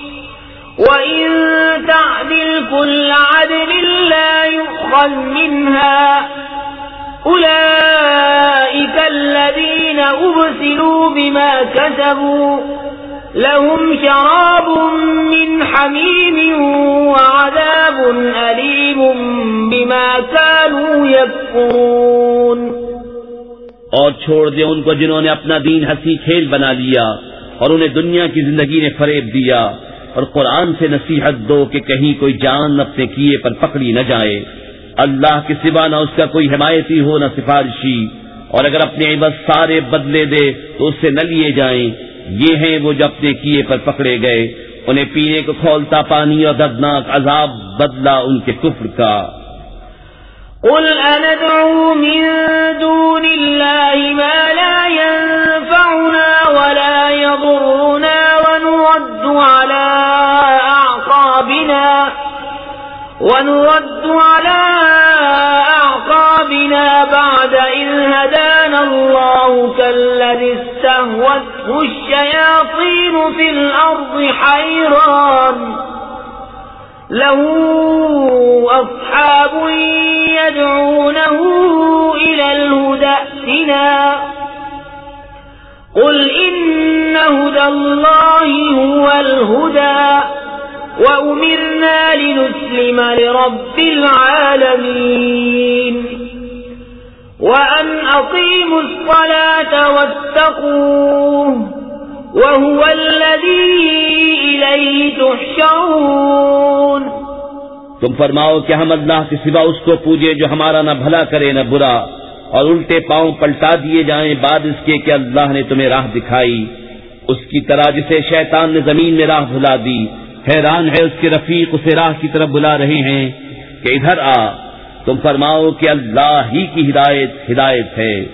وَإِن تَعْدِلْ كُلَّ عَدْلٍ لَّا يُؤْخَذْ مِنْهَا أُولَئِكَ الَّذِينَ أُبْسِلُوا بِمَا كَسَبُوا لَهُمْ شَرَابٌ مِّنْ حَمِيمٍ وَعَذَابٌ أَلِيمٌ بِمَا كَانُوا يَكْفُرُونَ اور چھوڑ دے ان کو جنہوں نے اپنا دین ہنسی کھیل بنا لیا اور انہیں دنیا کی زندگی نے فریب دیا۔ اور قرآن سے نصیحت دو کہ کہیں کوئی جان اپنے کیے پر پکڑی نہ جائے۔ اللہ کے سوا نہ اس کا کوئی حمایتی ہو نہ سفارشی۔ اور اگر اپنے عبد سارے بدلے دے تو اس سے نہ لیے جائیں۔ یہ ہیں وہ جو اپنے کیے پر پکڑے گئے۔ انہیں پینے کو کھولتا پانی اور دردناک عذاب بدلا ان کے کفر کا۔ قل أندعو من دون الله ما لا ينفعنا ونرد على أعقابنا بعد إذ هدانا الله كالذي استهوته الشياطين في الأرض حيران. له أصحاب يدعونه إلى الهدى اتنا قل إن هدى الله هو الهدى. وأمرنا لنسلم لرب العالمين وأن أقيموا الصلاة واتقوه وهو الذي إليه تحشرون تم فرماؤ کہ ہم اللہ کے سوا اس کو پوجے جو ہمارا نہ بھلا کرے نہ برا اور الٹے پاؤں پلٹا دیے جائیں بعد اس کے کہ اللہ نے تمہیں راہ دکھائی۔ اس کی طرح جسے شیطان نے زمین میں راہ بھلا دی حیران ہے اس کے رفیق اسے راہ کی طرف بلا رہے ہیں کہ ادھر آ، تم فرماؤ کہ اللہ ہی کی ہدایت ہدایت ہے۔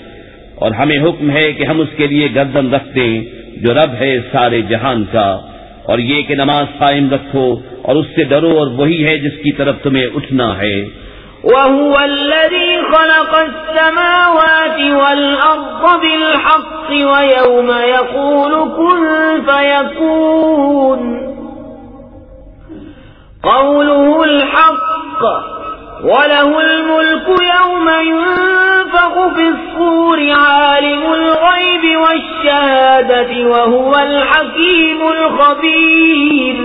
اور ہمیں حکم ہے کہ ہم اس کے لیے گردن رکھتے جو رب ہے سارے جہان کا۔ اور یہ کہ نماز قائم رکھو اور اس سے ڈرو اور وہی ہے جس کی طرف تمہیں اٹھنا ہے۔ وهو الذي خلق السماوات والأرض بالحق ويوم يقول كن فيكون۔ قوله الحق وله الملك يوم ينفق في الصور عالم الغيب والشهادة وهو الحكيم الخبير.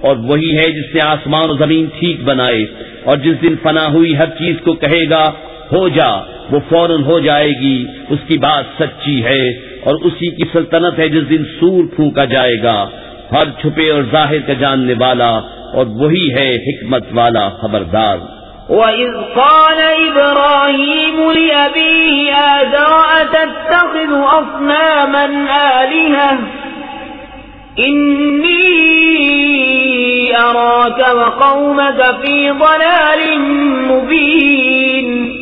اور وہی ہے جس نے آسمان و زمین ٹھیک بنائے اور جس دن فنا ہوئی ہر چیز کو کہے گا، ہو جا، وہ فوراً ہو جائے گی، اس کی بات سچی ہے اور اسی کی سلطنت ہے جس دن سور پھونکا جائے گا۔ ہر چھپے اور ظاہر کا جاننے والا اور وہی ہے حکمت والا خبردار۔ وَإِذْ قَالَ إِبْرَاهِيمُ لِأَبِيهِ آدَرَ أَتَتَّخِذُ أَصْنَامًا آلِهَةً؟ إني أراك وقومك في ضلال مبين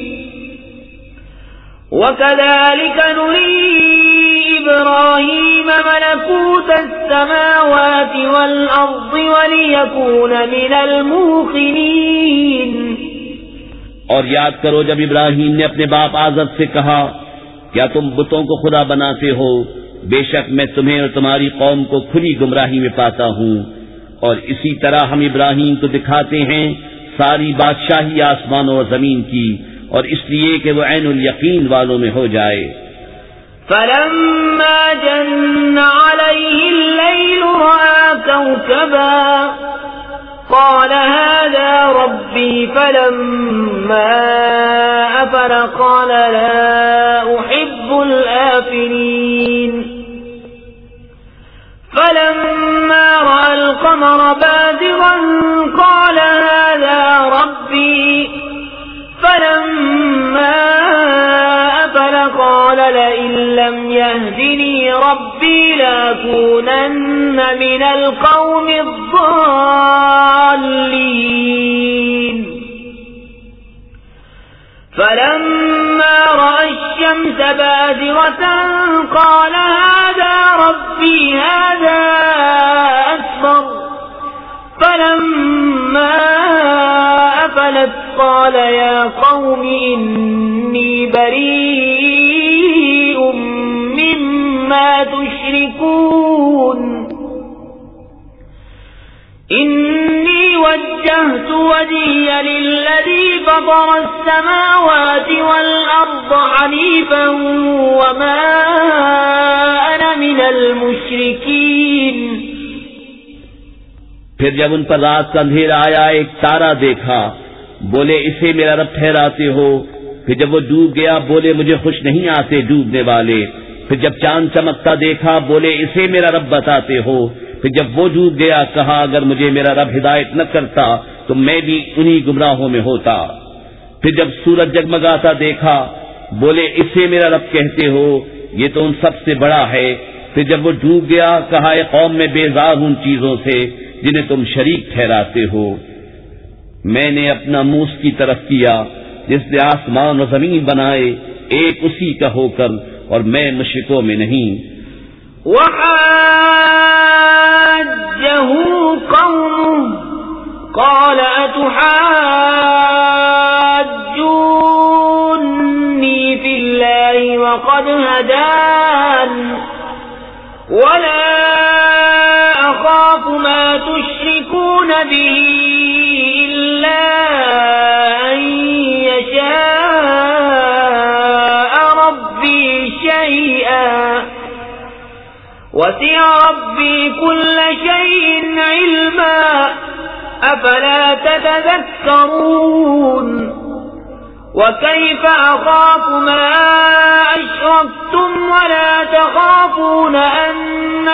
وكذلك نري إبراهيم ملكوت السماوات والأرض وليكون من الموقنين۔ اور یاد کرو جب ابراہیم نے اپنے باپ آزد سے کہا، کیا تم بتوں کو خدا بناتے ہو؟ بے شک میں تمہیں اور تمہاری قوم کو کھلی گمراہی میں پاتا ہوں۔ اور اسی طرح ہم ابراہیم کو دکھاتے ہیں ساری بادشاہی آسمانوں اور زمین کی۔ اور اس لیے کہ وہ عین الیقین والوں میں ہو جائے۔ فلما جن عليه الليل رأى كوكبا قال هذا ربي فلما أفل قال لا أحب الآفلين فلما رأى القمر بادرا قال هذا ربي فلما أفل قال لئن لم يهدني ربي لأكونن من القوم الضالين. فلما رأى الشمس بادرة قال هذا ربي، هذا أكبر. فلما أفلت قال يا قوم إني بريء مما تشركون. إني وجهت وجهي للذي فطر السماوات والأرض حنيفا وما أنا من المشركين. پھر جب ان پر رات کا اندھیرا آیا، ایک تارا دیکھا بولے، اسے میرا رب ٹھہراتے ہو۔ پھر جب وہ ڈوب گیا، بولے، مجھے خوش نہیں آتے ڈوبنے والے۔ پھر جب چاند چمکتا دیکھا، بولے، اسے میرا رب بتاتے ہو۔ پھر جب وہ ڈوب گیا، کہا، اگر مجھے میرا رب ہدایت نہ کرتا، تو میں بھی انہی گمراہوں میں ہوتا۔ پھر جب سورج جگمگاتا دیکھا، بولے، اسے میرا رب کہتے ہو۔ یہ تو ان سب سے بڑا ہے۔ پھر جب وہ ڈوب گیا، کہا قوم، میں بیزار ان چیزوں سے، جنہیں تم شریک ٹھہراتے ہو۔ میں نے اپنا موس کی طرف کیا، جس نے آسمان و زمین بنائے، ایک اسی کا ہو کر، اور میں مشرقوں میں نہیں۔ وحاجه قومه، قال أتحاجوني في الله وقد هدان، ولا أخاف ما تشركون به إلا أن يشاء ربي شيئا. وسع ربي كل شيء علما. أفلا تتذكرون؟ وكيف أخاف ما أشركتم ولا تخافون أن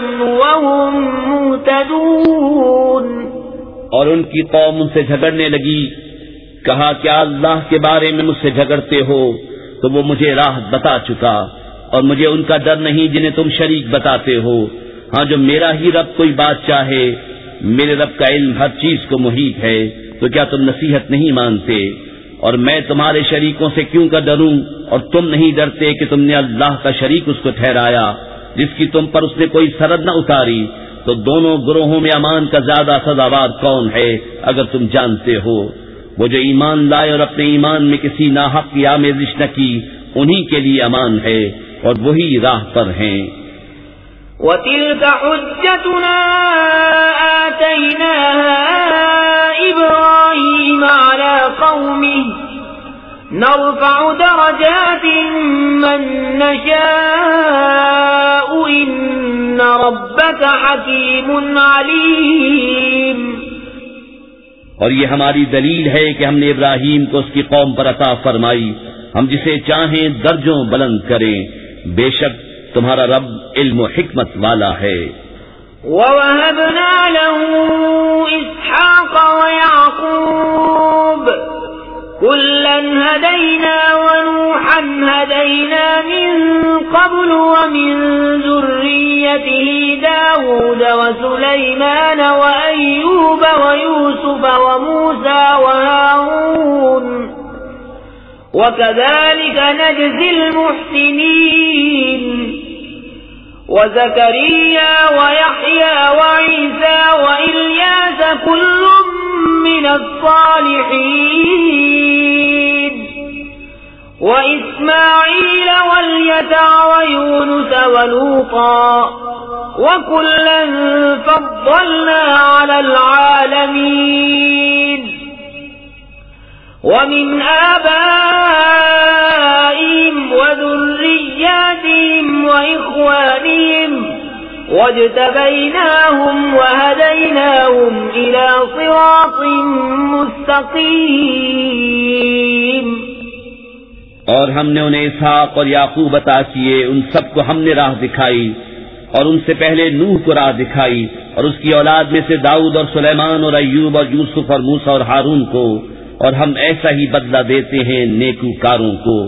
وهم مهتدون اور ان کی قوم ان سے جھگڑنے لگی، کہا، کیا اللہ کے بارے میں مجھ سے جھگڑتے ہو؟ تو وہ مجھے راہ بتا چکا، اور مجھے ان کا ڈر نہیں جنہیں تم شریک بتاتے ہو۔ ہاں جو میرا ہی رب کوئی بات چاہے، میرے رب کا علم ہر چیز کو محیط ہے، تو کیا تم نصیحت نہیں مانتے؟ اور میں تمہارے شریکوں سے کیوں کا ڈروں؟ اور تم نہیں ڈرتے کہ تم نے اللہ کا شریک اس کو ٹھہرایا۔ جس کی تم پر اس نے کوئی سرد نہ اتاری، تو دونوں گروہوں میں امان کا زیادہ سزاوار کون ہے، اگر تم جانتے ہو۔ وہ جو ایمان لائے اور اپنے ایمان میں کسی ناحق کی آمیزش نہ کی، انہی کے لیے امان ہے اور وہی راہ پر ہیں۔ وتلك حجتنا آتيناها إبراهيم على قومه نرفع درجات من نشاء. إن ربك حكيم عليم. اور یہ ہماری دلیل ہے کہ ہم نے ابراہیم کو اس کی قوم پر عطا فرمائی۔ ہم جسے چاہیں درجوں بلند کریں۔ بے شک تمہارا رب علم و حکمت والا ہے۔ ووهبنا له إسحاق ويعقوب كلا هدينا ونوحا هدينا من قبل ومن ذريته داود وسليمان وأيوب ويوسف وموسى وهارون وكذلك نجزي المحسنين وزكريا ويحيى وعيسى وإلياس كل من الصالحين وإسماعيل واليتع ويونس ولوطا وكلا فضلنا على العالمين ومن آبائهم وذرياتهم وإخوانهم واجتبيناهم وهديناهم إلى صراط مستقيم اور ہم نے انہیں اسحاق اور یعقوب عطا کیے، ان سب کو ہم نے راہ دکھائی، اور ان سے پہلے نوح کو راہ دکھائی، اور اس کی اولاد میں سے داؤد اور سلیمان اور ایوب اور یوسف اور موسا اور ہارون کو۔ اور ہم ایسا ہی بدلہ دیتے ہیں نیکو کاروں کو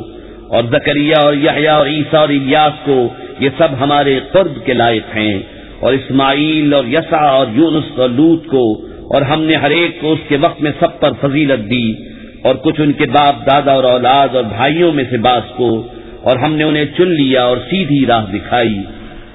اور زکریہ اور یحییٰ اور عیسیٰ اور الیاس کو یہ سب ہمارے قرب کے لائق ہیں اور اسماعیل اور یسع اور یونس اور لوت کو اور ہم نے ہر ایک کو اس کے وقت میں سب پر فضیلت دی اور کچھ ان کے باپ دادا اور اولاد اور بھائیوں میں سے باس کو اور ہم نے انہیں چن لیا اور سیدھی راہ دکھائی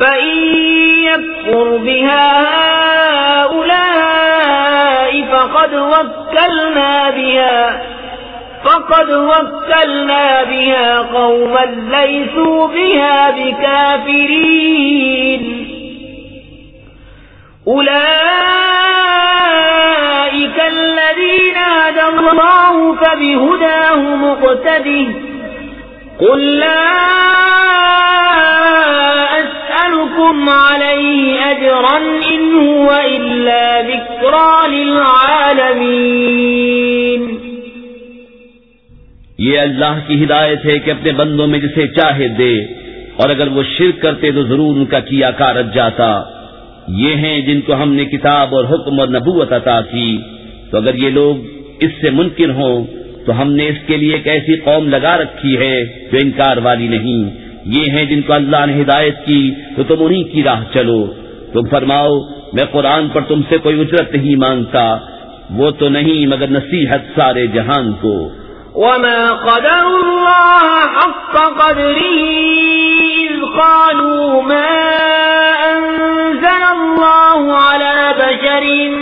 فإن يكفر بها هؤلاء فقد وكلنا بها فقد وكلنا بها قوما ليسوا بها بكافرين أولئك الذين هدى الله فبهداه مقتده قل لا أسألكم عليه أجرا إن هو إلا ذكرى للعالمين یہ اللہ کی ہدایت ہے کہ اپنے بندوں میں جسے چاہے دے اور اگر وہ شرک کرتے تو ضرور ان کا کیا کارت جاتا۔ یہ ہیں جن کو ہم نے کتاب اور حکم اور نبوت عطا کی۔ تو اگر یہ لوگ اس سے منکر ہوں تو ہم نے اس کے لیے ایک ایسی قوم لگا رکھی ہے جو انکار والی نہیں۔ یہ ہیں جن کو اللہ نے ہدایت کی، تو تم انہی کی راہ چلو۔ تم فرماؤ، میں قرآن پر تم سے کوئی اجرت نہیں مانگتا۔ وہ تو نہیں، مگر نصیحت سارے جہان کو۔ وما قدر الله حق قدره إذ قالوا ما أنزل الله على بشر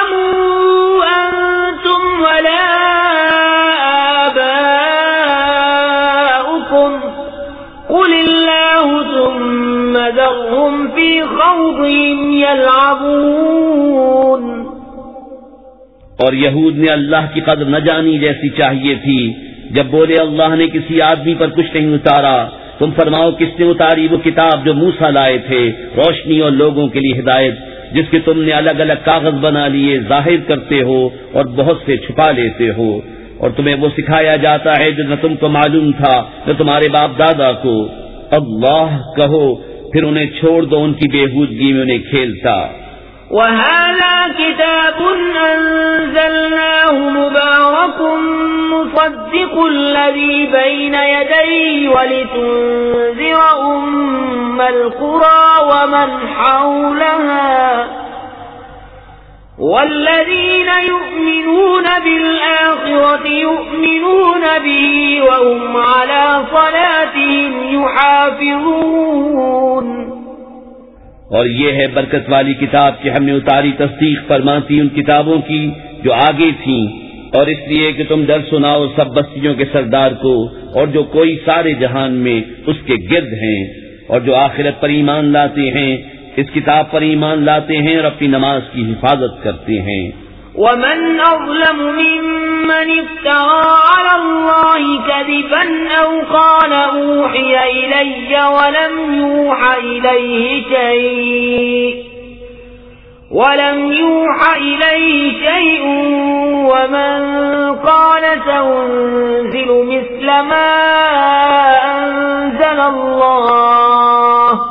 في يلعبون۔ اور یہود نے اللہ کی قدر نہ جانی جیسی چاہیے تھی۔ جب بولے اللہ نے کسی آدمی پر کچھ نہیں اتارا، تم فرماؤ کس نے اتاری وہ کتاب جو موسا لائے تھے، روشنی اور لوگوں کے لیے ہدایت، جس کے تم نے الگ الگ کاغذ بنا لیے ظاہر کرتے ہو اور بہت سے چھپا لیتے ہو۔ اور تمہیں وہ سکھایا جاتا ہے جو نہ تم کو معلوم تھا، نہ تمہارے باپ دادا کو۔ اللہ کہو پھر انہیں چھوڑ دو، ان کی بےحودگی میں انہیں کھیلتا۔ وَهَذَا كِتَابٌ أَنزَلْنَاهُ مُبَارَكٌ مُصَدِّقُ الَّذِي بَيْنَ يَدَيْهِ ولتنذر أُمَّ الْقُرَى وَمَنْ حَوْلَهَا والذين يؤمنون بالآخرة يؤمنون به وهم على صلاتهم يحافظون اور یہ ہے برکت والی کتاب کہ ہم نے اتاری تصدیق فرماتی ان کتابوں کی جو آگے تھیں اور اس لیے کہ تم ڈر سناؤ سب بستیوں کے سردار کو اور جو کوئی سارے جہان میں اس کے گرد ہیں اور جو آخرت پر ایمان لاتے ہیں اس کتاب پر ایمان لاتے ہیں اور اپنی نماز کی حفاظت کرتے ہیں۔ ومن أظلم ممن افترى على الله كذبا أو قال أوحي إلي ولم يوحى إليه شيء ولم يوحى إليه شيء ومن قال سأنزل مثل ما أنزل الله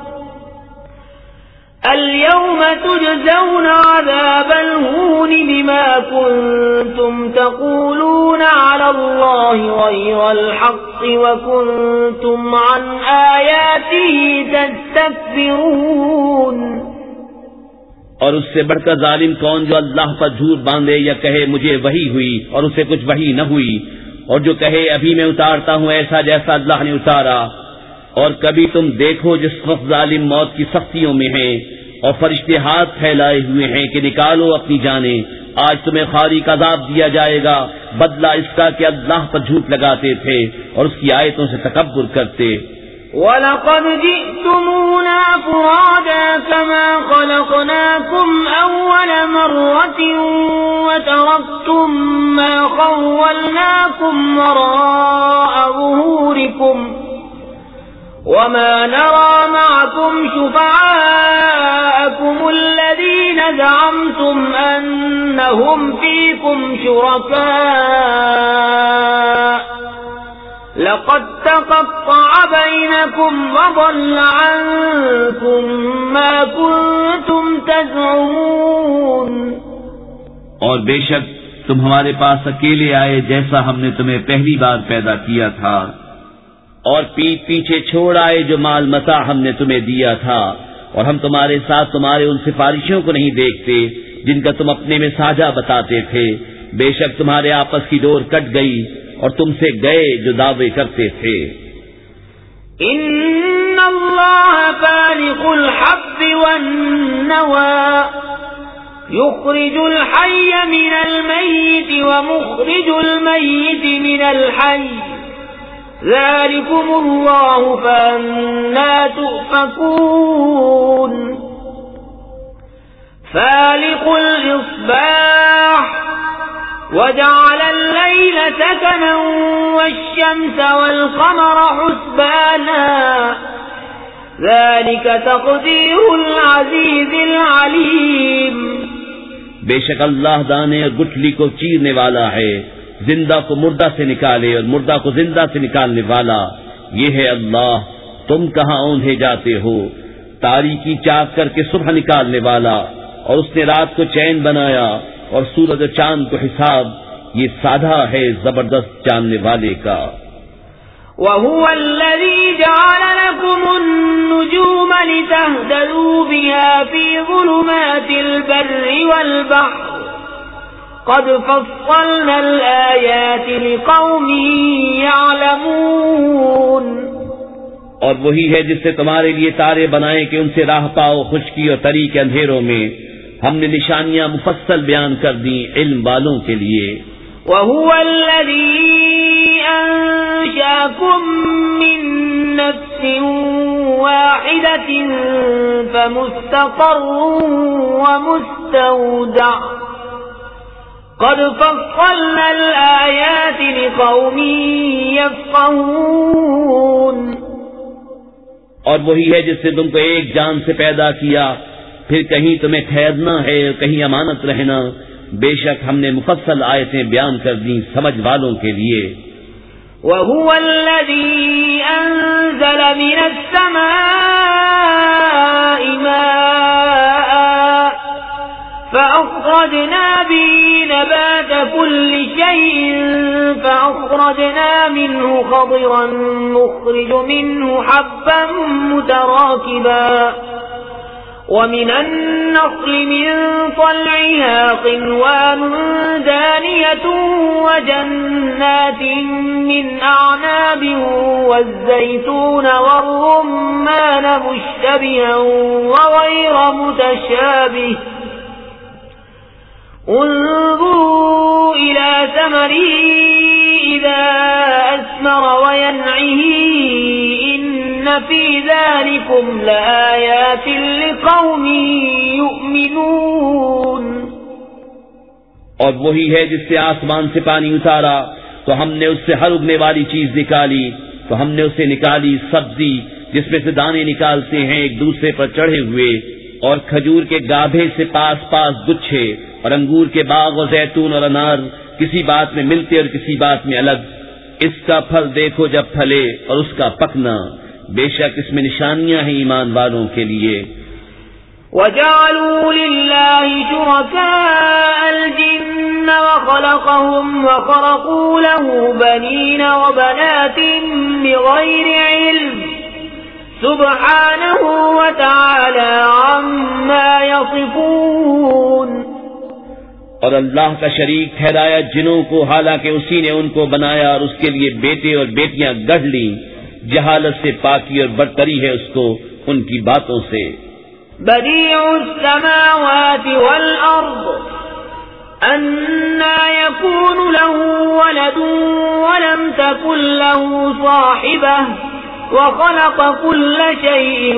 اليوم تجزون عذاب الهون بما كنتم تقولون على الله غير الحق وكنتم عن آياته تستكبرون. اور اس سے بڑھ کر ظالم کون جو اللہ پر جھوٹ باندھے یا کہے مجھے وہی ہوئی اور اسے کچھ وہی نہ ہوئی اور جو کہے ابھی میں اتارتا ہوں ایسا جیسا اللہ نے اتارا۔ اور کبھی تم دیکھو جس وقت ظالم موت کی سختیوں میں ہیں اور فرشتے ہاتھ پھیلائے ہوئے ہیں کہ نکالو اپنی جانیں۔ آج تمہیں خاری کا عذاب دیا جائے گا۔ بدلہ اس کا کہ اللہ پر جھوٹ لگاتے تھے اور اس کی آیتوں سے تکبر کرتے۔ وَلَقَدْ جِئْتُمُونَا فُرَادًا كَمَا خَلَقْنَاكُمْ أَوَّلَ مَرَّةٍ وَتَرَكْتُم مَّا خَوَّلْنَاكُمْ وَرَاءَ ظُهُورِكُمْ وَمَا نَرَىٰ مَعَكُمْ شُفَعَاءَكُمُ الَّذِينَ زَعَمْتُمْ أَنَّهُمْ فِيكُمْ شُرَكَاءُ لقد تقطع بينكم وضل عنكم ما كنتم تزعمون اور بے شک تم ہمارے پاس اکیلے آئے جیسا ہم نے تمہیں پہلی بار پیدا کیا تھا۔ اور پیٹ پیچھے چھوڑ آئے جو مال متا ہم نے تمہیں دیا تھا، اور ہم تمہارے ساتھ تمہارے ان سفارشوں کو نہیں دیکھتے جن کا تم اپنے میں ساجھا بتاتے تھے۔ بے شک تمہارے آپس کی ڈور کٹ گئی اور تم سے گئے جو دعوے کرتے تھے۔ ان اللہ فارق الحب والنوى، يخرج الحي من الميت ومخرج الميت من الحي۔ ذلكم الله فأنا تؤفكون. فالق الإصباح وجعل الليل سكنا والشمس والقمر حسبانا. ذلك تقدير العزيز العليم. بے شک اللہ دانے گٹھلی کو چیرنے والا ہے۔ زندہ کو مردہ سے نکالے اور مردہ کو زندہ سے نکالنے والا یہ ہے اللہ، تم کہاں اوندھے جاتے ہو؟ تاریخی چاک کر کے صبح نکالنے والا اور اس نے رات کو چین بنایا اور سورج چاند کو حساب، یہ سادہ ہے زبردست جاننے والے کا۔ وهو الذي جعل لكم النجوم لتهدلوا بها في ظلمات البر والبحر قد فصلنا الآيات لقوم يعلمون اور وہی ہے جس سے تمہارے لیے تارے بنائے کہ ان سے راہ پاؤ خشکی اور تری کے اندھیروں میں۔ ہم نے نشانیاں مفصل بیان کر دی علم والوں کے لیے۔ وهو الذي أنشاكم من نفس واحدة فمستقر ومستودع قد فصلنا الآيات لقوم يفقهون اور وہی ہے جس نے تم کو ایک جان سے پیدا کیا پھر کہیں تمہیں ٹھہرنا ہے کہیں امانت رہنا۔ بے شک ہم نے مفصل آیتیں بیان کر دی سمجھ والوں کے لیے۔ وهو الذي أنزل من السماء ماء فأخرجنا به نبات كل شيء فأخرجنا منه خضرا نخرج منه حبا متراكبا ومن النخل من طلعها قنوان دانية وجنات من أعناب والزيتون والرمان مشتبها وغير متشابه انظروا إلى ثمره إذا أسمر وينعه إن في ذلكم لآيات لقوم يؤمنون اور وہی ہے جس سے آسمان سے پانی اتارا، تو ہم نے اس سے ہر اگنے والی چیز نکالی، تو ہم نے اسے نکالی سبزی، جس میں سے دانے نکالتے ہیں ایک دوسرے پر چڑھے ہوئے، اور کھجور کے گاھے سے پاس پاس گچھے۔ اور انگور کے باغ و زیتون اور انار کسی بات میں ملتے اور کسی بات میں الگ۔ اس کا پھل دیکھو جب پھلے اور اس کا پکنا۔ بے شک اس میں نشانیاں ہیں ایمان والوں کے لیے۔ وجعلوا لله شركاء الجن وخلقهم وخرقوا له بنين وبنات بغير علم۔ سبحانه وتعالى عما يصفون۔ اور اللہ کا شریک ٹھہرایا جنوں کو، حالانکہ اسی نے ان کو بنایا اور اس کے لیے بیٹے اور بیٹیاں گڑھ لی جہالت سے پاکی اور برتری ہے اس کو ان کی باتوں سے۔ بديع السماوات والأرض أنا يكون له ولد ولم تكن له صاحبة وخلق كل شيء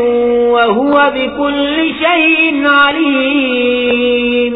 وهو بكل شيء عليم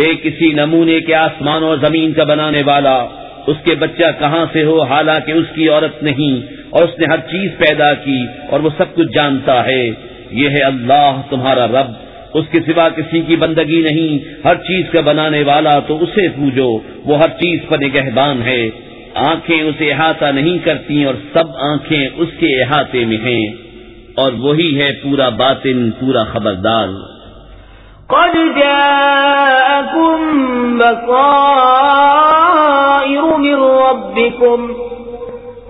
بے کسی نمونے کے آسمان اور زمین کا بنانے والا، اس کے بچہ کہاں سے ہو حالانکہ اس کی عورت نہیں، اور اس نے ہر چیز پیدا کی اور وہ سب کچھ جانتا ہے۔ یہ ہے اللہ، تمہارا رب۔ اس کے سوا کسی کی بندگی نہیں۔ ہر چیز کا بنانے والا تو اسے پوجو، وہ ہر چیز پر نگہبان ہے۔ آنکھیں اسے احاطہ نہیں کرتی اور سب آنکھیں اس کے احاطے میں ہیں۔ اور وہی ہے پورا باطن، پورا خبردار۔ قد جاءكم بصائر من ربكم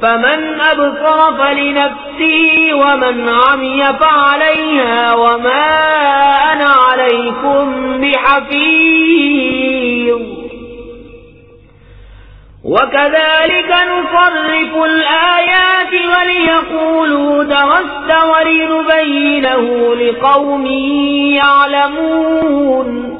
فمن أبصر فلنفسه ومن عمي فعليها وما أنا عليكم بحفيظ وكذلك نصرف الآيات وليقولوا درست لقوم يعلمون.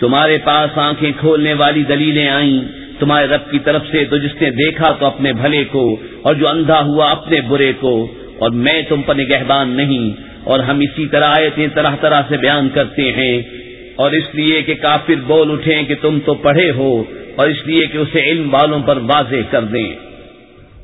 تمہارے پاس آنکھیں کھولنے والی دلیلیں آئیں، تمہارے رب کی طرف سے تو جس نے دیکھا تو اپنے بھلے کو اور جو اندھا ہوا اپنے برے کو، اور میں تم پر نگہبان نہیں، اور ہم اسی طرح آیتیں طرح طرح سے بیان کرتے ہیں۔ اور اس لیے کہ کافر بول اٹھیں کہ تم تو پڑھے ہو، اور اس لیے کہ اسے علم والوں پر واضح کر دیں۔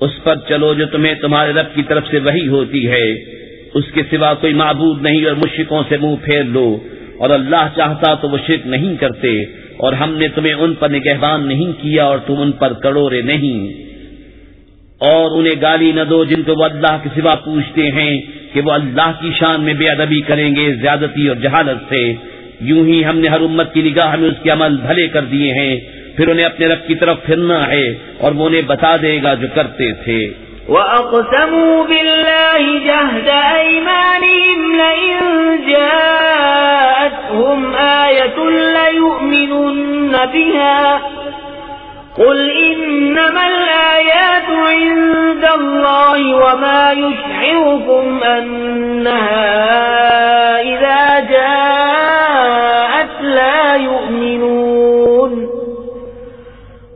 اس پر چلو جو تمہیں تمہارے رب کی طرف سے وہی ہوتی ہے۔ اس کے سوا کوئی معبود نہیں اور مشرکوں سے منہ پھیر لو۔ اور اللہ چاہتا تو وہ شرک نہیں کرتے۔ اور ہم نے تمہیں ان پر نگہبان نہیں کیا اور تم ان پر کروڑے نہیں۔ اور انہیں گالی نہ دو جن کو وہ اللہ کے سوا پوچھتے ہیں کہ وہ اللہ کی شان میں بے ادبی کریں گے زیادتی اور جہالت سے۔ یوں ہی ہم نے ہر امت کی نگاہ میں اس کے عمل بھلے کر دیے ہیں۔ پھر انہیں اپنے رب کی طرف پھرنا ہے اور وہ انہیں بتا دے گا جو کرتے تھے۔ وَأَقْسَمُوا بِاللَّهِ جَهْدَ أَيْمَانِهِمْ لَئِن جَاءَتْهُمْ آيَةٌ لَيُؤْمِنُنَّ بِهَا قل إنما الآيات عند الله وما يشعركم أنها إذا جاءت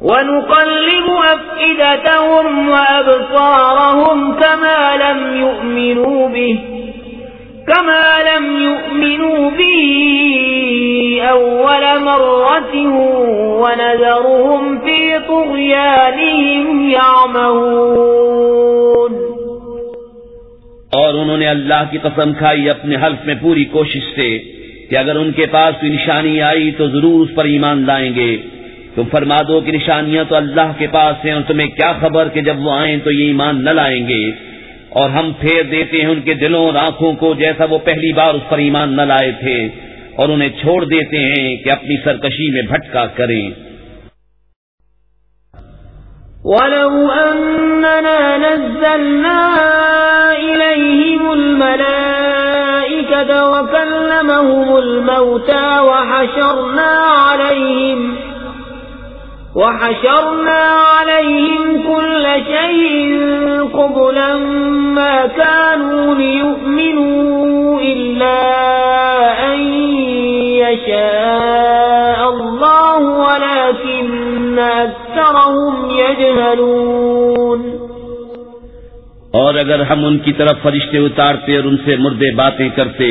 ونقلب أفئدتهم وأبصارهم كما لم يؤمنوا به، كما لم يؤمنوا به أول مرة ونذرهم في طغيانهم يعمهون. اور انہوں نے اللہ کی قسم کھائی اپنے حلف میں پوری کوشش سے کہ اگر ان کے پاس کوئی نشانی آئی تو ضرور اس پر ایمان لائیں گے۔ تم فرما دو کہ نشانیاں تو اللہ کے پاس ہیں اور تمہیں کیا خبر کہ جب وہ آئیں تو یہ ایمان نہ لائیں گے؟ اور ہم پھیر دیتے ہیں ان کے دلوں اور آنکھوں کو جیسا وہ پہلی بار اس پر ایمان نہ لائے تھے اور انہیں چھوڑ دیتے ہیں کہ اپنی سرکشی میں بھٹکا کریں۔ وَلَوْ أَنَّنَا نَزَّلْنَا إِلَيْهِمُ الْمَلَائِكَةَ وَكَلَّمَهُمُ الْمَوْتَى وَحَشَرْنَا عَلَيْهِمْ وحشرنا عليهم كل شيء قبلا ما كانوا ليؤمنوا إلا أن يشاء الله ولكن أكثرهم يجهلون. اور اگر ہم ان کی طرف فرشتے اتارتے اور ان سے مردے باتیں کرتے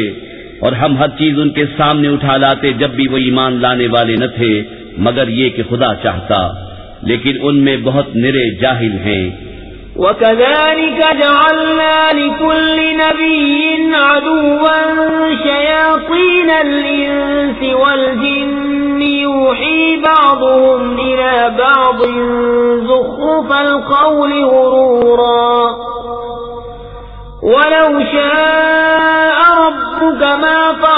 اور ہم ہر چیز ان کے سامنے اٹھا لاتے جب بھی وہ ایمان لانے والے نہ تھے مگر یہ کہ خدا چاہتا، لیکن ان میں بہت نرے جاہل ہیں۔ وَكَذَلِكَ جَعَلْنَا لِكُلِّ نَبِيٍّ عَدُوًا شَيَاطِينَ الْإِنسِ وَالْجِنِّ يُوحِي بَعْضُهُمْ إِلَى بَعْضٍ زُخْرُفَ الْقَوْلِ غُرُورًا۔ وَلَوْ شَاءَ رَبُّكَ مَا فَعَلُوهُ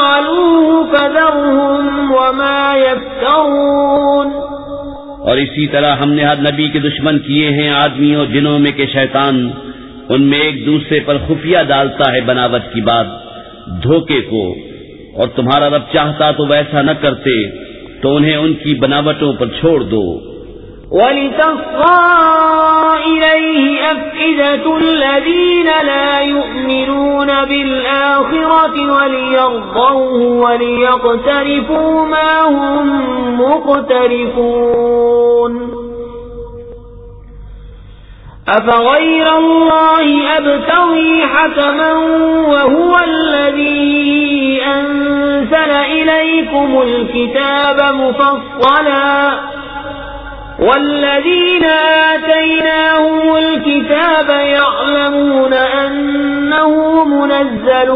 اور اسی طرح ہم نے ہر نبی کے دشمن کیے ہیں آدمی اور جنوں میں کہ شیطان ان میں ایک دوسرے پر خفیہ ڈالتا ہے بناوٹ کی بات، دھوکے کو۔ اور تمہارا رب چاہتا تو ویسا نہ کرتے، تو انہیں ان کی بناوٹوں پر چھوڑ دو۔ وَلِتَصْغَى إِلَيْهِ أَفْئِدَةُ الَّذِينَ لَا يُؤْمِنُونَ بِالْآخِرَةِ وَلِيَرْضَوْهُ وَلِيَقْتَرِفُوا مَا هُمْ مُقْتَرِفُونَ أَفَغَيْرَ اللَّهِ أَبْتَغِي والذين آتيناهم الكتاب يعلمون أنه منزل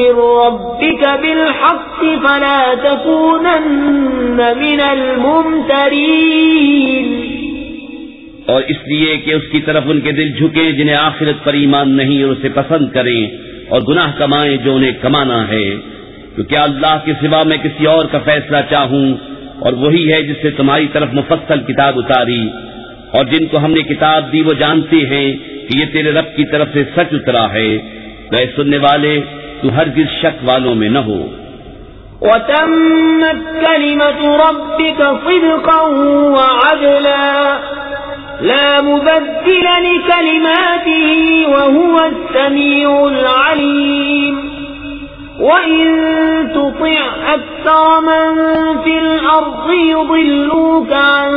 من ربك بالحق فلا تكونن من الممترين. اور اس لیے کہ اس کی طرف ان کے دل جھکے جنہیں آخرت پر ایمان نہیں اور اسے پسند کریں اور گناہ کمائیں جو انہیں کمانا ہے. تو کیا اللہ کے سوا میں کسی اور کا فیصلہ چاہوں اور وہی ہے جس سے تمہاری طرف مفصل کتاب اتاری اور جن کو ہم نے کتاب دی وہ جانتے ہیں کہ یہ تیرے رب کی طرف سے سچ اترا ہے۔ گئے سننے والے، تو ہر گز شک والوں میں نہ ہو۔ وَتَمَّتْ كَلِمَةُ رَبِّكَ صِدْقًا وَعَدْلًا، لَا مُبَدِّلَ لِكَلِمَاتِهِ وَهُوَ السَّمِيعُ الْعَلِيمُ. وَإِن تُطِعْ أَكْثَرَ مَن فِي الْأَرْضِ يُضِلُّوكَ عَن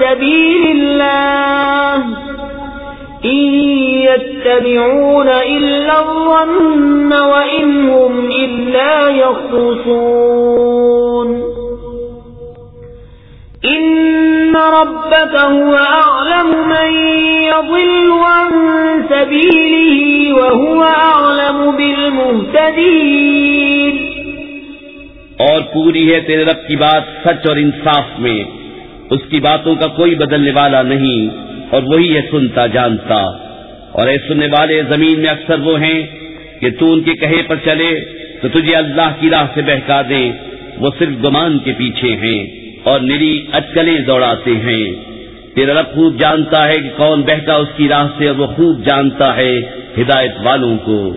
سَبِيلِ اللَّهِ إِن يَتَّبِعُونَ إِلَّا الظَّنَّ وَإِنْ هُمْ إِلَّا يَخْرُصُونَ إِنَّ رَبَّكَ هُوَ أَعْلَمُ مَن يَضِلُّ عَن سَبِيلِهِ وَهُوَ أَعْلَمُ بِالْمُهْتَدِينَ اور پوری ہے تیرے رب کی بات سچ اور انصاف میں۔ اس کی باتوں کا کوئی بدلنے والا نہیں، اور وہی ہے سنتا جانتا۔ اور اے سننے والے، زمین میں اکثر وہ ہیں کہ تو ان کے کہے پر چلے تو تجھے اللہ کی راہ سے بہکا دیں۔ وہ صرف گمان کے پیچھے ہیں اور نری اٹکلیں دوڑاتے ہیں۔ تیرا رب خوب جانتا ہے کہ کون بہکا اس کی راہ سے اور وہ خوب جانتا ہے ہدایت والوں کو۔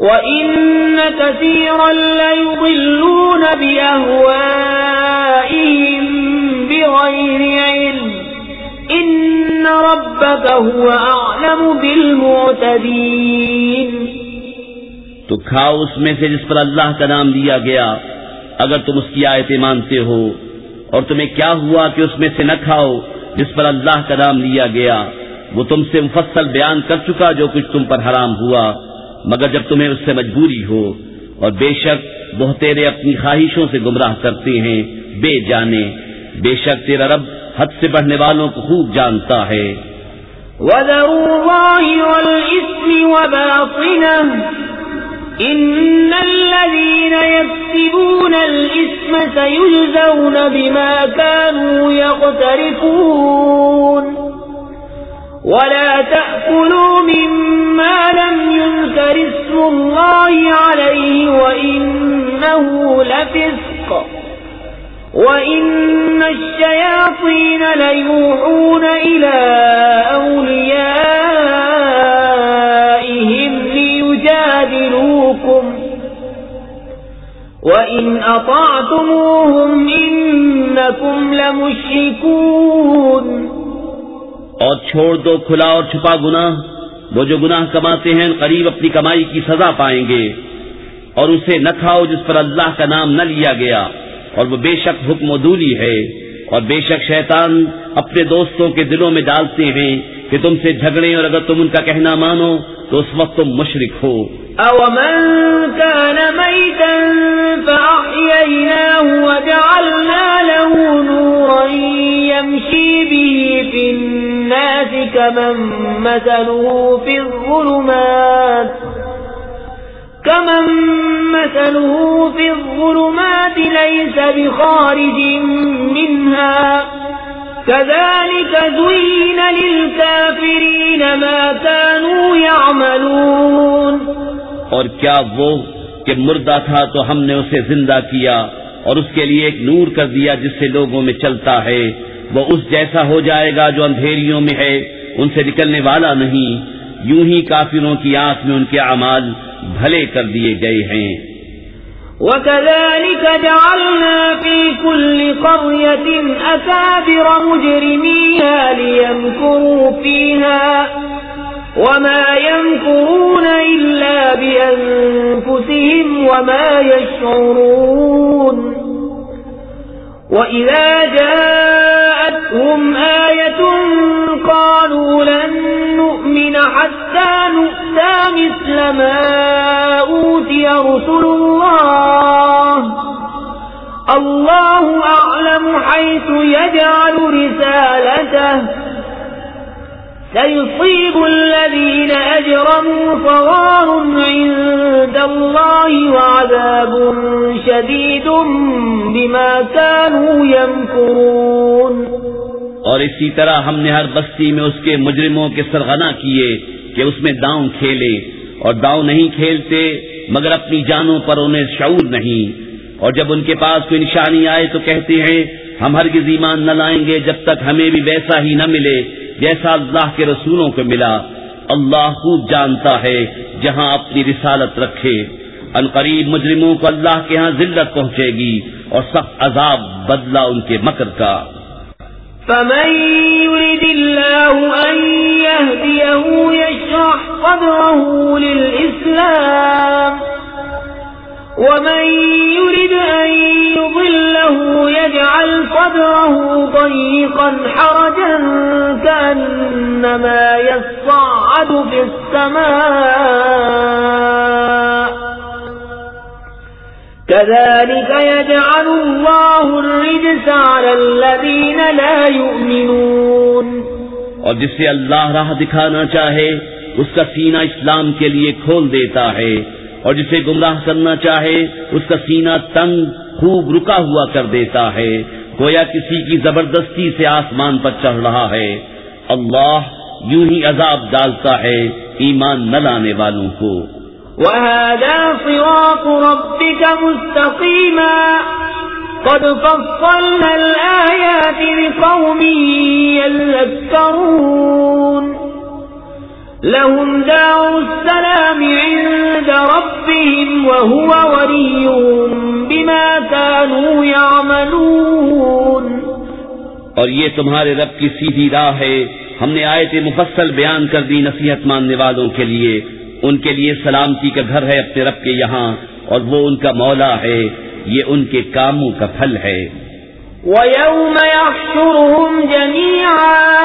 وَإِنَّ كَثِيرًا لَيُضِلُّونَ بِأَهْوَائِهِمْ بِغَيْرِ عِلْمٍ إِنَّ رَبَّكَ هُوَ أَعْلَمُ بِالْمُعْتَدِينَ تو کھاؤ اس میں سے جس پر اللہ کا نام لیا گیا، اگر تم اس کی آیتیں مانتے ہو۔ اور تمہیں کیا ہوا کہ اس میں سے نہ کھاؤ جس پر اللہ کا نام لیا گیا؟ وہ تم سے مفصل بیان کر چکا جو کچھ تم پر حرام ہوا۔ مگر جب تمہیں اس سے مجبوری ہو اور بے شک بہتےرے اپنی خواہشوں سے گمراہ کرتے ہیں، بے جانے، بے شک تیرا رب حد سے بڑھنے والوں کو خوب جانتا ہے۔ وَذَرُوا ظَاهِرَ الْإِثْمِ وَبَاطِنَهُ إِنَّ الَّذِينَ يَكْسِبُونَ الْإِثْمَ سَيُجْزَوْنَ بِمَا كَانُوا يَقْتَرِفُونَ ولا تأكلوا مما لم ينكر اسم الله عليه وإنه لفسق وإن الشياطين ليوحون إلى أوليائهم ليجادلوكم وإن أطعتموهم إنكم لمشركون اور چھوڑ دو، کھلا اور چھپا گناہ۔ وہ جو گناہ کماتے ہیں، قریب اپنی کمائی کی سزا پائیں گے۔ اور اسے نہ کھاؤ جس پر اللہ کا نام نہ لیا گیا۔ اور وہ بے شک حکم و دولی ہے۔ اور بے شک شیطان اپنے دوستوں کے دلوں میں ڈالتے ہیں کہ تم سے جھگڑے اور اگر تم ان کا کہنا مانو تو اس وقت تم مشرک ہو۔ أَوَمَنْ كَانَ مَيْتًا فَأَحْيَيْنَاهُ وَجَعَلْنَا لَهُ نُورًا يَمْشِي بِهِ فِي النَّاسِ كَمَنْ مَثَلُهُ فِي الظُّلُمَاتِ، كَمَنْ مَثَلُهُ فِي الظُّلُمَاتِ لَيْسَ بِخَارِجٍ مِنْهَا. كذلك زين للكافرين ما كانوا يعملون. اور کیا وہ کہ مردہ تھا تو ہم نے اسے زندہ کیا اور اس کے لیے ایک نور کر دیا جس سے لوگوں میں چلتا ہے۔ وہ اس جیسا ہو جائے گا جو اندھیریوں میں ہے، ان سے نکلنے والا نہیں۔ یوں ہی کافروں کی آنکھ میں ان کے اعمال بھلے کر دیے گئے ہیں۔ وكذلك جعلنا في كل قرية أكابر مجرميها ليمكروا فيها وما يمكرون إلا بأنفسهم وما يشعرون وإذا جاءتهم آية قالوا لن نؤمن حتى نؤتى مثل ما أوتي رسل الله الله أعلم حيث يجعل رسالته سيصيب الذين أجرموا صغار عند الله وعذاب شديد بما كانوا يمكرون. اور اسی طرح ہم نے ہر بستی میں اس کے مجرموں کے سرغنا کیے کہ اس میں داؤں کھیلے اور داؤں نہیں کھیلتے مگر اپنی جانوں پر انہیں شعور نہیں اور جب ان کے پاس کوئی نشانی آئے تو کہتے ہیں ہم ہرگز ایمان نہ لائیں گے جب تک ہمیں بھی ویسا ہی نہ ملے، جیسا اللہ کے رسولوں کو ملا۔ اللہ خوب جانتا ہے جہاں اپنی رسالت رکھے۔ ان قریب مجرموں کو اللہ کے ہاں ذلت پہنچے گی اور سخت عذاب بدلا ان کے مکر کا۔ فمن يرد الله أن يهديه يشرح صدره للإسلام ومن يرد أن يضله يجعل صدره ضيقا حرجا كأنما يصعد في السماء كذلك يجعل الله الرجس على الذين لا يؤمنون اور جسے اللہ راہ دکھانا چاہے اس کا سینہ اسلام کے لیے کھول دیتا ہے اور جسے گمراہ کرنا چاہے، اس کا سینہ تنگ خوب رکا ہوا کر دیتا ہے۔ گویا کسی کی زبردستی سے آسمان پر چڑھ رہا ہے۔ اللہ یوں ہی عذاب ڈالتا ہے ایمان نہ لانے والوں کو۔ وهذا صراط ربك مستقيما۔ قد فصلنا الآيات لقوم يذكرون۔ لهم دار السلام عند ربهم وهو وليهم بما كانوا يعملون. اور یہ تمہارے رب کی سیدھی راہ ہے۔ ہم نے آیت مفصل بیان کر دی نصیحت ماننے والوں کے لیے۔ ان کے لیے سلامتی کا گھر ہے اپنے رب کے یہاں اور وہ ان کا مولا ہے۔ یہ ان کے کاموں کا پھل ہے۔ وَيَوْمَ يَحْشُرُهُمْ جَمِيعًا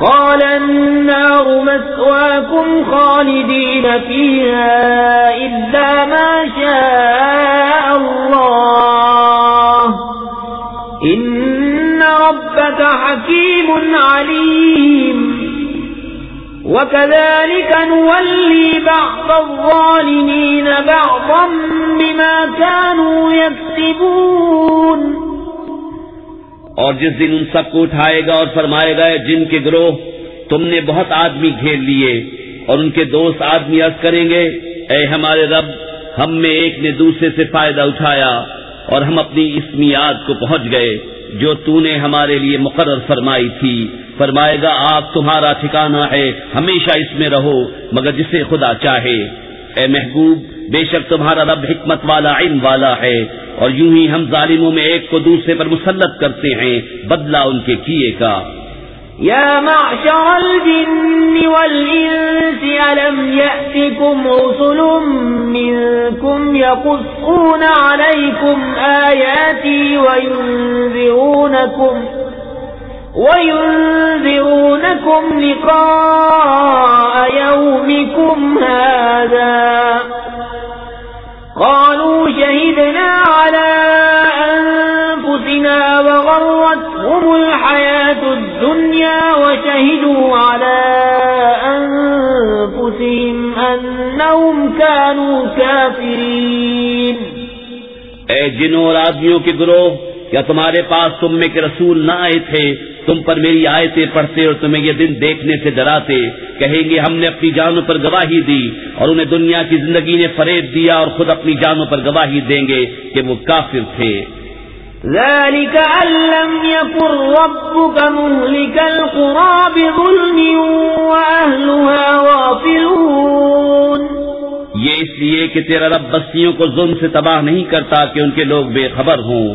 قال النار مسواكم خالدين فيها إلا ما شاء الله. إن ربك حكيم عليم. وكذلك نولي بعض الظالمين بعضا بما كانوا يكسبون. اور جس دن ان سب کو اٹھائے گا اور فرمائے گا جن کے گروہ، تم نے بہت آدمی گھیر لیے اور ان کے دوست آدمی عرض کریں گے، اے ہمارے رب، ہم میں ایک نے دوسرے سے فائدہ اٹھایا اور ہم اپنی اس میاد کو پہنچ گئے جو تو نے ہمارے لیے مقرر فرمائی تھی۔ فرمائے گا، آپ تمہارا ٹھکانہ ہے، ہمیشہ اس میں رہو مگر جسے خدا چاہے۔ اے محبوب بے شک تمہارا رب حکمت والا، علم والا ہے، اور یوں ہی ہم ظالموں میں ایک کو دوسرے پر مسلط کرتے ہیں، بدلہ ان کے کیے کا۔ يا معشر الجن والإنس ألم يأتكم رسل منكم يقصون عليكم آياتي وينذرونكم وينذرونكم لقاء يومكم هذا۔ قالوا شهدنا على أنفسنا وغرتهم الحياة الدنيا وشهدوا على أنفسهم أنهم كانوا كافرين. اے جنوں اور آدمیوں کے گروہ کیا تمہارے پاس تم میں کے رسول نہ آئے تھے تم پر میری آیتیں پڑھتے اور تمہیں یہ دن دیکھنے سے ڈراتے۔ کہیں گے ہم نے اپنی جانوں پر گواہی دی اور انہیں دنیا کی زندگی نے فریب دیا اور خود اپنی جانوں پر گواہی دیں گے کہ وہ کافر تھے۔ ذلك أن لم يكن ربك مهلك القرى بظلم وأهلها غافلون۔ یہ اس لیے کہ تیرا رب بستیوں کو ظلم سے تباہ نہیں کرتا کہ ان کے لوگ بے خبر ہوں۔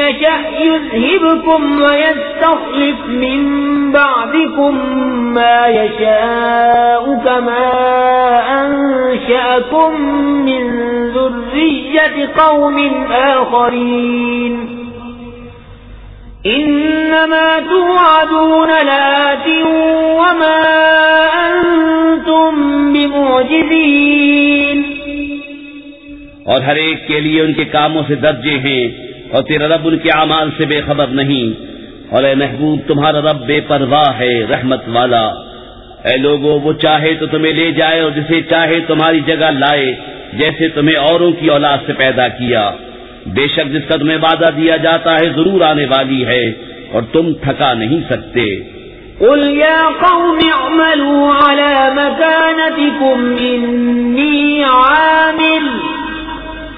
يذهبكم ويستخلف من بعدكم ما يشاء كما أنشأكم من ذرية قوم آخرين. إنما توعدون لآت وما أنتم بمعجزين. اور ہر ایک کے لیے ان کے کاموں سے درجے ہیں۔ اور تیرا رب ان کے اعمال سے بے خبر نہیں۔ اور اے محبوب، تمہارا رب بے پرواہ ہے، رحمت والا۔ اے لوگوں وہ چاہے تو تمہیں لے جائے اور جسے چاہے تمہاری جگہ لائے، جیسے تمہیں اوروں کی اولاد سے پیدا کیا۔ بے شک جس کا تمہیں وعدہ دیا جاتا ہے، ضرور آنے والی ہے، اور تم تھکا نہیں سکتے۔ قل يا قوم اعملوا على مكانتكم إني عامل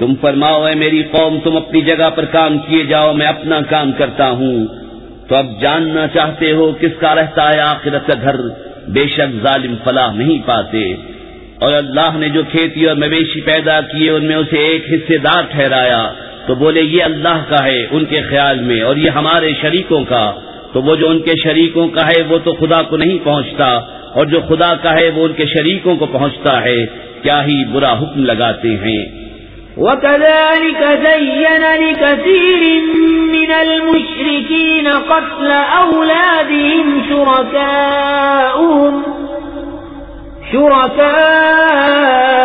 تم فرماؤ اے میری قوم، تم اپنی جگہ پر کام کیے جاؤ، میں اپنا کام کرتا ہوں۔ تو اب جاننا چاہتے ہو کس کا رہتا ہے آخرت کا گھر؟ بے شک ظالم فلاح نہیں پاتے۔ اور اللہ نے جو کھیتی اور مویشی پیدا کیے، ان میں اسے ایک حصے دار ٹھہرایا۔ تو بولے، یہ اللہ کا ہے ان کے خیال میں، اور یہ ہمارے شریکوں کا۔ تو وہ جو ان کے شریکوں کا ہے، وہ تو خدا کو نہیں پہنچتا۔ اور جو خدا کا ہے، وہ ان کے شریکوں کو پہنچتا ہے۔ کیا ہی برا حکم لگاتے ہیں۔ وكذلك زين لكثير من المشركين قتل أولادهم شركاؤهم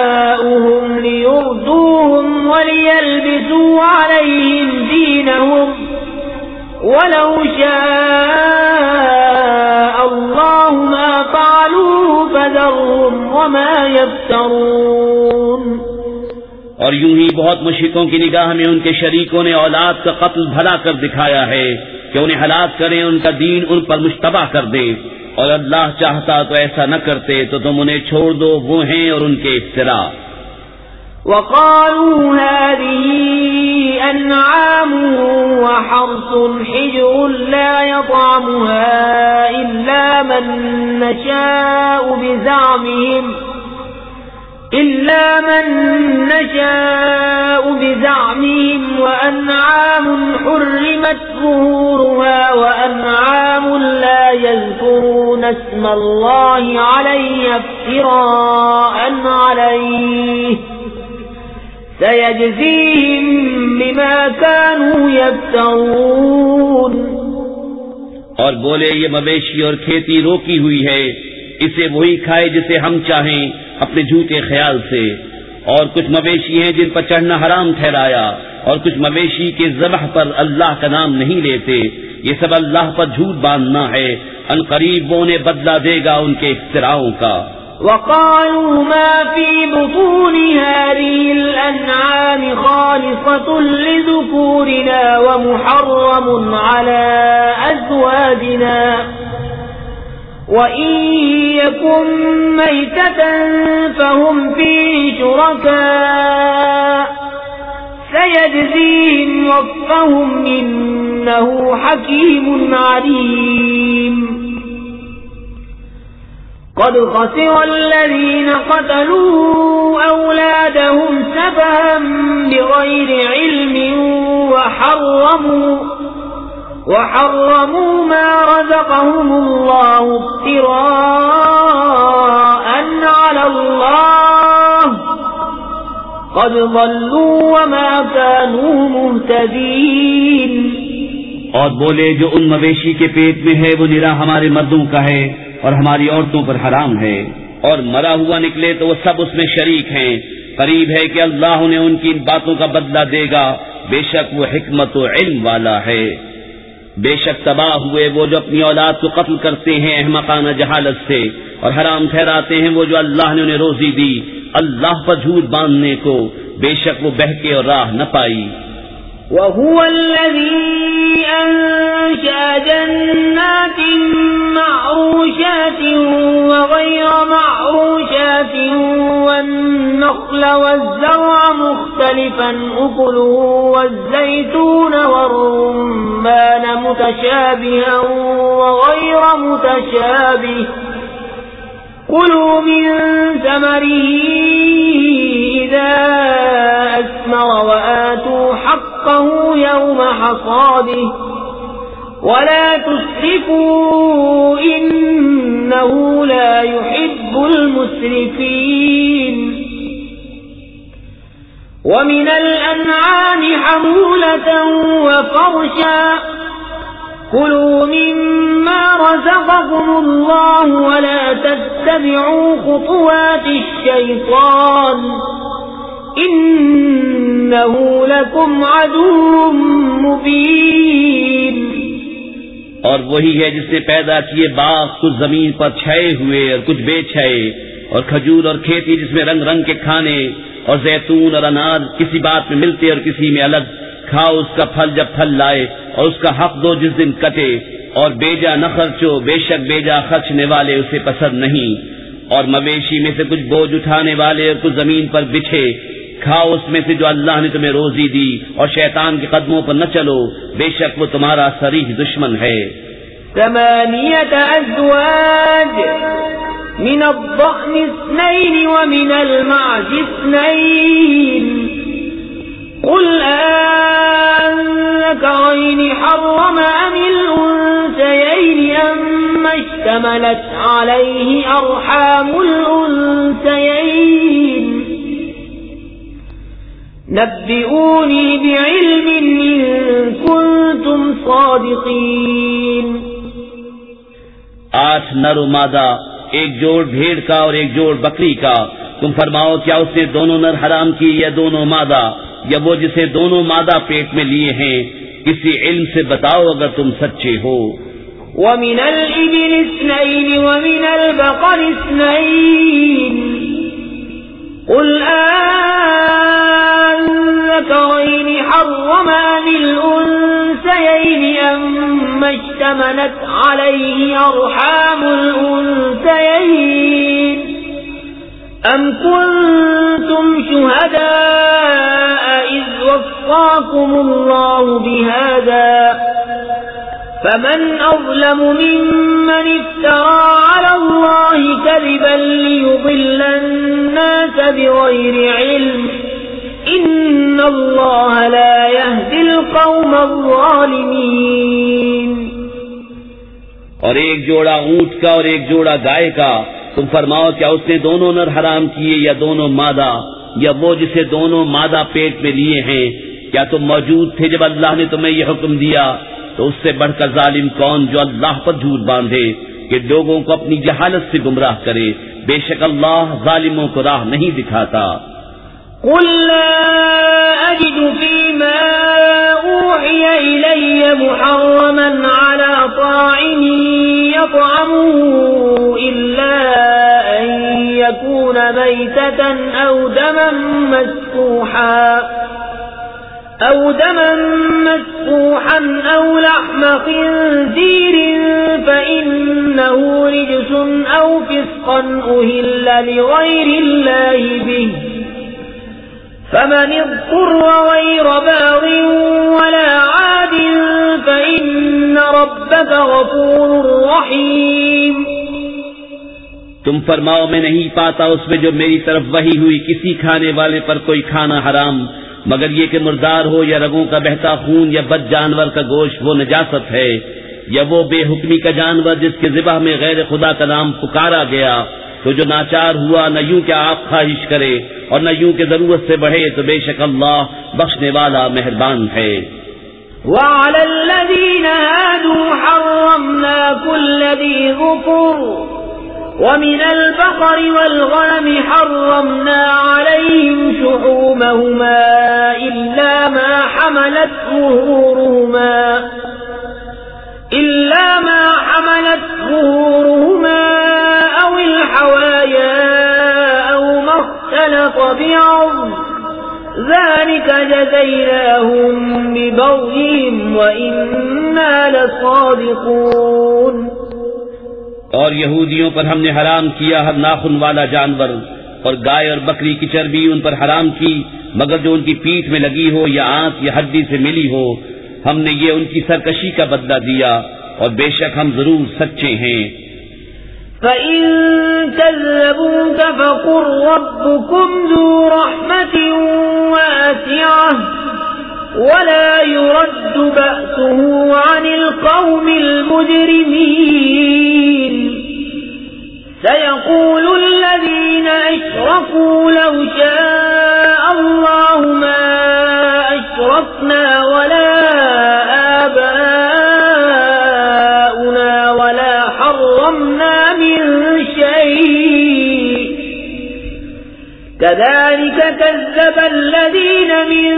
شركاؤهم ليردوهم وليلبسوا عليهم دينهم ولو شاء الله ما فعلوه فذرهم وما يفترون اور یوں ہی بہت مشرقوں کی نگاہ میں ان کے شریکوں نے اولاد کا قتل بھلا کر دکھایا ہے کہ انہیں ہلاک کریں، ان کا دین ان پر مشتبہ کر دے اور اللہ چاہتا تو ایسا نہ کرتے تو تم انہیں چھوڑ دو، وہ ہیں اور ان کے افطرا وقالوا هذه أنعام وحرص حجر لا يطعمها إلا من نشاء بزعمهم إلا من نشاء بزعمهم وأنعام حرمت ظهورها وأنعام لا يذكرون اسم الله عليه افتراء عليه سيجزيهم بما كانوا يفترون اور بولے، یہ مویشی اور کھیتی روکی ہوئی ہے۔ اسے وہی کھائے جسے ہم چاہیں اپنے جھوٹے خیال سے۔ اور کچھ مویشی ہیں جن پر چڑھنا حرام ٹھہرایا، اور کچھ مویشی کے ذبح پر اللہ کا نام نہیں لیتے۔ یہ سب اللہ پر جھوٹ باندھنا ہے۔ ان قریب وہ انہیں بدلا دے گا ان کے اختراعوں کا۔ وقالوا ما في بطون هذه الأنعام خالصة لذكورنا ومحرم على أزواجنا۔ وإن يكن ميتة فهم فيه شركاء سيجزيهم وفهم إنه حكيم عليم. قد خسر الذين قتلوا أولادهم سبها بغير علم وحرموا وحرموا ما رزقهم الله افتراء على الله. قد ضلوا وما كانوا مهتدين. اور بولے، جو ان مویشی کے پیٹ میں ہے، وہ نرا ہمارے مردوں کا ہے اور ہماری عورتوں پر حرام ہے۔ اور مرا ہوا نکلے تو وہ سب اس میں شریک ہیں۔ قریب ہے کہ اللہ انہیں ان کی ان باتوں کا بدلہ دے گا۔ بے شک وہ حکمت و علم والا ہے۔ بے شک تباہ ہوئے وہ جو اپنی اولاد کو قتل کرتے ہیں احمقانہ جہالت سے اور حرام ٹھہراتے ہیں وہ جو اللہ نے انہیں روزی دی، اللہ پر جھوٹ باندھنے کو بے شک وہ بہکے اور راہ نہ پائی۔ وهو الذي أنشأ جنات معروشات وغير معروشات والنخل والزرع مختلفا، أكله والزيتون والرمان متشابها وغير متشابه. كلوا من ثمره إذا أثمر وآتوا حقه يوم حصاده. ولا تسرفوا، إنه لا يحب المسرفين. ومن الأنعام حمولة وفرشا. كلوا مما رزقكم الله ولا تتبعوا خطوات الشيطان. إنه لكم عدو مبين. اور وہی ہے جس نے پیدا کیے باغ کچھ زمین پر چھائے ہوئے اور کچھ بے چھائے. اور کھجور اور کھیتی جس میں رنگ رنگ کے کھانے اور زیتون اور اناج کسی بات میں ملتے اور کسی میں الگ، کھاؤ اس کا پھل جب پھل لائے اور اس کا حق دو جس دن کٹے اور بیجا نہ خرچو، بے شک بیجا خرچنے والے اسے پسند نہیں۔ اور مویشی میں سے کچھ بوجھ اٹھانے والے اور کچھ زمین پر بچھے، کھاؤ اس میں سے جو اللہ نے تمہیں روزی دی اور شیطان کے قدموں پر نہ چلو، بے شک وہ تمہارا سریح دشمن ہے۔ ازواج من الضخم اثنين ومن المعج اثنين. قل أنكرين حرم أم الأنسيين أم اشتملت عليه أرحام الأنسيين نبئوني بعلم إن كنتم صادقين. آٹھ نر و مادہ، ایک جوڑ بھیڑ کا اور ایک جوڑ بکری کا۔ تم فرماؤ، کیا اس نے دونوں نر حرام کی یا دونوں مادہ؟ یا وہ جسے دونوں مادہ پیٹ میں لیے ہیں، کسی علم سے بتاؤ اگر تم سچے ہو۔ وَمِنَ الْإِبِلِ اثْنَيْنِ وَمِنَ الْبَقَرِ اثْنَيْنِ۔ قل أنذكرين حرم أم الأنسيين عليه أرحام الأنسيين أم كنتم شهداء إذ وفاكم الله بهذا فمن أظلم ممن افترى على الله كذبا ليضل الناس بغير علم إن الله لا يهدي القوم الظالمين اور ایک جوڑا اونٹ کا اور ایک جوڑا گائے کا، تم فرماؤ کیا اس نے دونوں نر حرام کیے یا دونوں مادہ؟ یا وہ جسے دونوں مادہ پیٹ میں لیے ہیں؟ کیا تم موجود تھے جب اللہ نے تمہیں یہ حکم دیا؟ تو اس سے بڑھ کر ظالم کون جو اللہ پر جھوٹ باندھے کہ لوگوں کو اپنی جہالت سے گمراہ کرے، بے شک اللہ ظالموں کو راہ نہیں دکھاتا۔ قل لا أجد فيما أوحي إلي محرما على طاعم يطعمه إلا أن يكون ميتة أو دما مسفوحا۔ أو دما مسفوحا أو لحم خنزير فإنه رجس أو فسقا أهل لغير الله به فمن اضطر غير باغ ولا عاد فإن ربك غفور رحيم تم فرماؤ، میں نہیں پاتا اس میں جو میری طرف وہی ہوئی، کسی کھانے والے پر کوئی کھانا حرام مگر یہ کہ مردار ہو یا رگوں کا بہتا خون یا بد جانور کا گوشت، وہ نجاست ہے یا وہ بے حکمی کا جانور جس کے ذبح میں غیر خدا کا نام پکارا گیا، تو جو ناچار ہوا نہ یوں کیا آپ خواہش کرے اور نہ یوں کہ ضرورت سے بڑھے، تو بے شک اللہ بخشنے والا مہربان ہے۔ وعلى الذين هادوا حرمنا كل ذي ظفر ومن البقر والغنم حرمنا عليهم شحومهما إلا ما حملت ظهورهما إلا ما حملت ظهورهما أو الحوايا أو ما اختلط بعض ذلك جزيناهم ببغيهم وإنا لصادقون اور یہودیوں پر ہم نے حرام کیا ہر ناخن والا جانور اور گائے اور بکری کی چربی ان پر حرام کی، مگر جو ان کی پیٹھ میں لگی ہو یا آنکھ یا ہڈی سے ملی ہو، ہم نے یہ ان کی سرکشی کا بدلہ دیا اور بے شک ہم ضرور سچے ہیں۔ فَإِن كَذَّبُوكَ فَقُلْ رَبُّكُمْ ذُو رَحْمَةٍ وَاسِعَةٍ ولا يرد بأسه عن القوم المجرمين. سيقول الذين أشركوا لو شاء الله ما أشركنا ولا آباؤنا كذلك كذب الذين من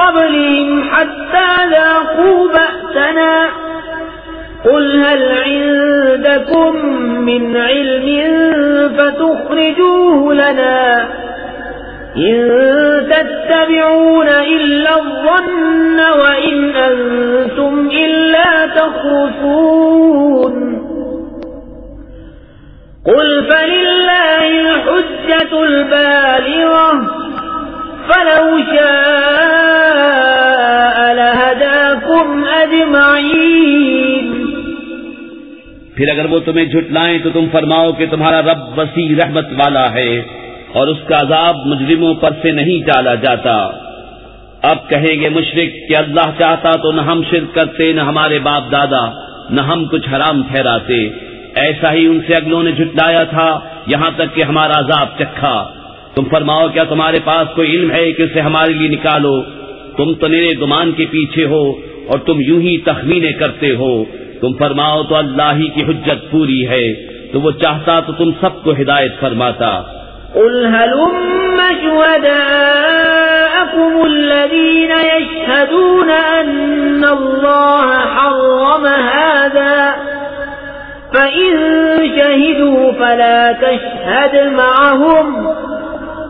قبلهم حتى ذاقوا بأسنا. قل هل عندكم من علم فتخرجوه لنا إن تتبعون إلا الظن وإن أنتم إلا تخرسون قل فلله الحجة البالغة، فلو شاء لهداكم أجمعين. پھر اگر وہ تمہیں جھٹلائیں تو تم فرماؤ کہ تمہارا رب وسیع رحمت والا ہے اور اس کا عذاب مجرموں پر سے نہیں ٹالا جاتا۔ اب کہیں گے مشرق کہ اللہ چاہتا تو نہ ہم شرک کرتے، نہ ہمارے باپ دادا، نہ ہم کچھ حرام ٹھہراتے۔ ایسا ہی ان سے اگلوں نے جھٹلایا تھا، یہاں تک کہ ہمارا عذاب چکھا۔ تم فرماؤ، کیا تمہارے پاس کوئی علم ہے کہ اسے ہمارے لیے نکالو؟ تم تو میرے گمان کے پیچھے ہو اور تم یوں ہی تخمینے کرتے ہو۔ تم فرماؤ، تو اللہ ہی کی حجت پوری ہے۔ تو وہ چاہتا تو تم سب کو ہدایت فرماتا۔ قل هلم شهداءكم الذين يشهدون أن الله حرم هذا؟ فإن شهدوا فلا تشهد معهم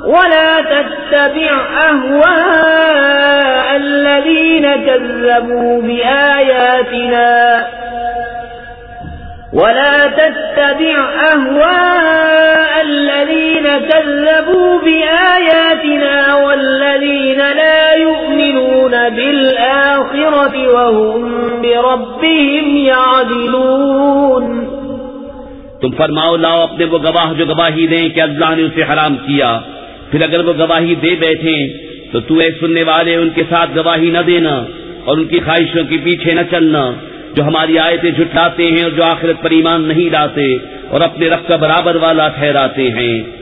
ولا تتبع أهواء الذين كذبوا بآياتنا ولا تتبع أهواء الذين كذبوا بآياتنا والذين لا يؤمنون بالآخرة وهم بربهم يعدلون تم فرماؤ، لاؤ اپنے وہ گواہ جو گواہی دیں کہ اللہ نے اسے حرام کیا۔ پھر اگر وہ گواہی دے بیٹھے تو تو اے سننے والے، ان کے ساتھ گواہی نہ دینا اور ان کی خواہشوں کے پیچھے نہ چلنا۔ جو ہماری آیتیں جھٹلاتے ہیں اور جو آخرت پر ایمان نہیں لاتے اور اپنے رب کا برابر والا ٹھہراتے ہیں۔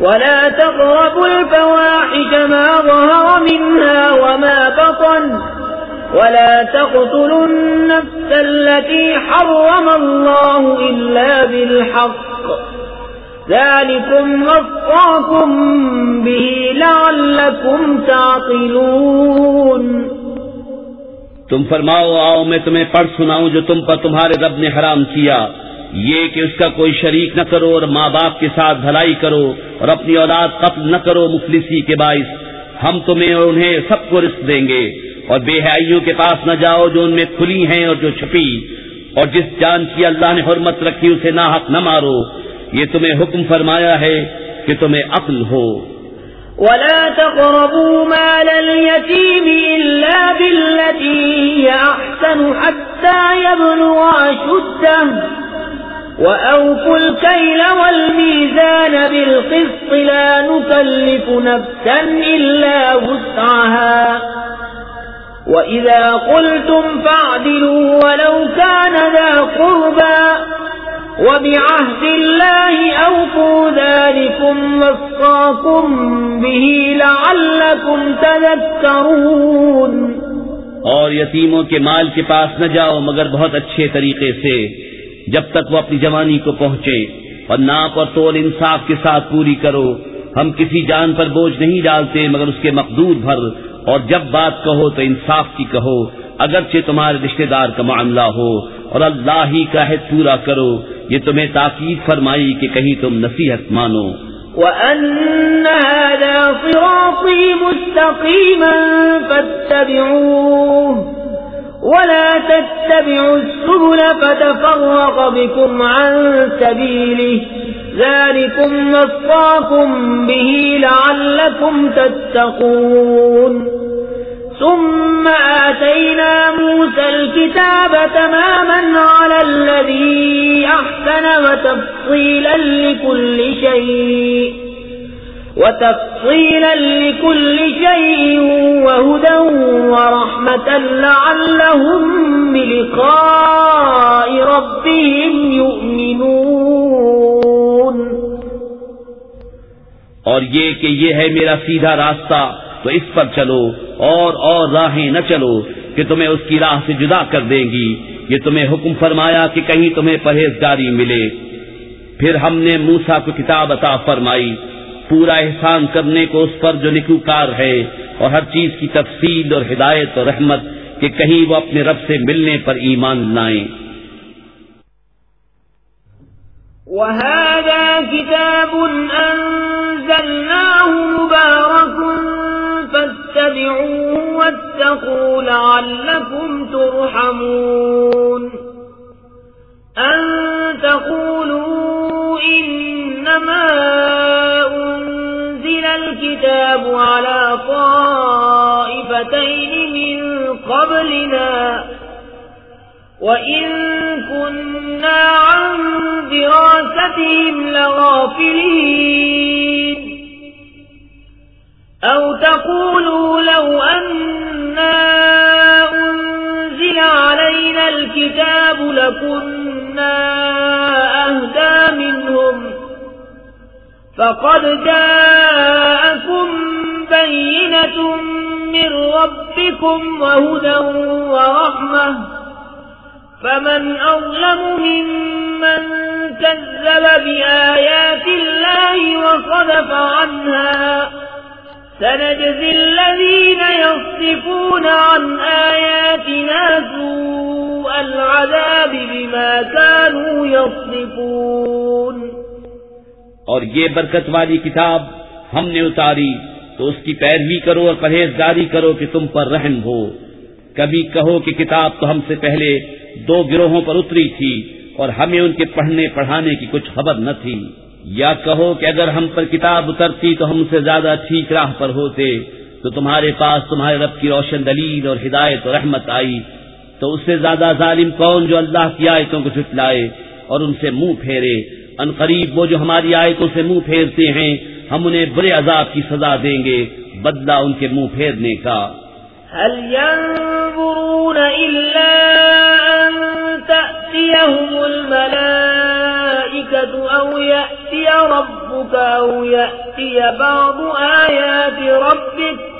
ولا تقربوا الفواحش ما ظهر منها وما بطن ولا تقتلوا النفس التي حرم الله إلا بالحق ذلكم وصاكم به لعلكم تعقلون تم فرماؤ، آؤ، میں تمہیں پڑھ سناؤں جو تم پر تمہارے رب نے حرام کیا۔ یہ کہ اس کا کوئی شریک نہ کرو اور ماں باپ کے ساتھ بھلائی کرو اور اپنی اولاد قتل نہ کرو مفلسی کے باعث۔ ہم تمہیں اور انہیں سب کو رزق دیں گے۔ اور بے حیائیوں کے پاس نہ جاؤ جو ان میں کھلی ہیں اور جو چھپی۔ اور جس جان کی اللہ نے حرمت رکھی اسے نہ حق نہ مارو۔ یہ تمہیں حکم فرمایا ہے کہ تمہیں عقل ہو۔ ولا تقربوا مال اليتيم إلا بالتي هي أحسن حتى يبلغ أشده۔ وأوفوا الكيل والميزان بالقسط لا نكلف نفسا إلا وسعها وإذا قلتم فاعدلوا ولو كان ذا قربا وبعهد الله أوفوا ذلكم وصاكم به لعلكم تذكرون اور یتیموں کے مال کے پاس نہ جاؤ مگر بہت اچھے طریقے سے جب تک وہ اپنی جوانی کو پہنچے اور ناپ اور تول انصاف کے ساتھ پوری کرو، ہم کسی جان پر بوجھ نہیں ڈالتے مگر اس کے مقدور بھر۔ اور جب بات کہو تو انصاف کی کہو، اگرچہ تمہارے رشتہ دار کا معاملہ ہو، اور اللہ ہی کا عہد پورا کرو۔ یہ تمہیں تاکید فرمائی کہ کہیں تم نصیحت مانو۔ وَأَنَّ هَذَا صِرَاطِي مُسْتَقِيمًا فَاتَّبِعُوهُ۔ ولا تتبعوا السبل فتفرق بكم عن سبيله. ذلكم نصاكم به لعلكم تتقون. ثم آتينا موسى الكتاب تماما على الذي أحسن وتفصيلا لكل شيء. وتفصيلا لكل شيء وهدى ورحمة لعلهم بلقاء ربهم يؤمنون. اور یہ کہ یہ ہے میرا سیدھا راستہ، تو اس پر چلو اور اور راہیں نہ چلو کہ تمہیں اس کی راہ سے جدا کر دیں گی۔ یہ تمہیں حکم فرمایا کہ کہیں تمہیں پرہیزگاری ملے۔ پھر ہم نے موسا کو کتاب عطا فرمائی۔ پورا احسان کرنے کو اس پر جو نکوکار ہے اور ہر چیز کی تفصیل اور ہدایت اور رحمت کہ کہیں وہ اپنے رب سے ملنے پر ایمان لائیں وهذا كتاب أنزلناه مبارك فاتبعوه واتقوا لعلكم ترحمون۔ أن تقولوا إنما الكتاب على طائفتين من قبلنا وإن كنا عن دراستهم لغافلين أو تقولوا لو أنا أنزل علينا الكتاب لكنا أهدى منهم فقد جاءكم بينة من ربكم وهدى ورحمة فمن أظلم ممن كذب بآيات الله وصدف عنها سنجزي الذين يصفون عن آياتنا سوء العذاب بما كانوا يصفون اور یہ برکت والی کتاب ہم نے اتاری، تو اس کی پیروی کرو اور پرہیزگاری کرو کہ تم پر رحم ہو۔ کبھی کہو کہ کتاب تو ہم سے پہلے دو گروہوں پر اتری تھی اور ہمیں ان کے پڑھنے پڑھانے کی کچھ خبر نہ تھی۔ یا کہو کہ اگر ہم پر کتاب اترتی تو ہم سے زیادہ ٹھیک راہ پر ہوتے، تو تمہارے پاس تمہارے رب کی روشن دلیل اور ہدایت اور رحمت آئی۔ تو اس سے زیادہ ظالم کون جو اللہ کی آیتوں کو جھٹلائے اور ان سے منہ پھیرے؟ ان قریب وہ جو ہماری آیتوں سے منہ پھیرتے ہیں، ہم انہیں برے عذاب کی سزا دیں گے۔ بدلہ ان کے منہ پھیرنے کا۔ هل ينظرون إلا أن تأتيهم الملائكة أو يأتي ربك أو يأتي بعض آيات ربك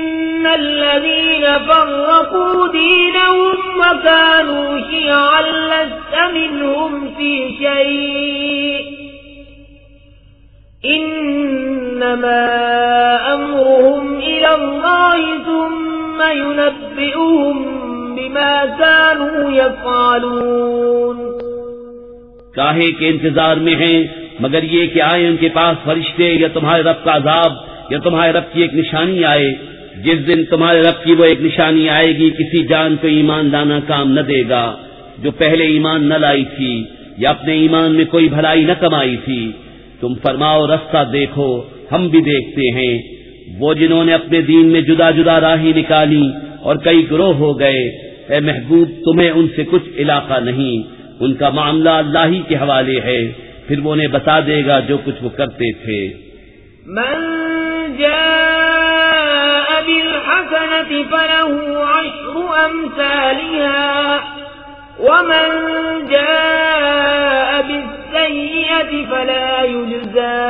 الذين فرقوا دينهم وكانوا شيعا لست منهم في شيء. إنما أمرهم إلى الله ثم ينبئهم بما كانوا يفعلون. کاہے کے انتظار میں ہیں، مگر یہ کہ آئے ان کے پاس فرشتے یا تمہارے رب کا عذاب یا تمہارے رب کی ایک نشانی آئے جس دن تمہارے رب کی وہ ایک نشانی آئے گی، کسی جان کو ایمان لانا کام نہ دے گا، جو پہلے ایمان نہ لائی تھی یا اپنے ایمان میں کوئی بھلائی نہ کمائی تھی۔ تم فرماؤ رستہ دیکھو، ہم بھی دیکھتے ہیں۔ وہ جنہوں نے اپنے دین میں جدا جدا راہی نکالی اور کئی گروہ ہو گئے، اے محبوب، تمہیں ان سے کچھ علاقہ نہیں، ان کا معاملہ اللہ ہی کے حوالے ہے۔ پھر وہ انہیں بتا دے گا جو کچھ وہ کرتے تھے۔ من جاء بالحسنة فله عشر أمثالها ومن جاء بالسيئة فلا يجزى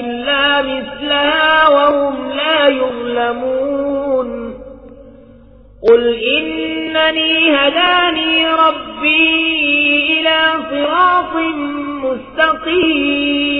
إلا مثلها وهم لا يظلمون قل إنني هداني ربي إلى صراط مستقيم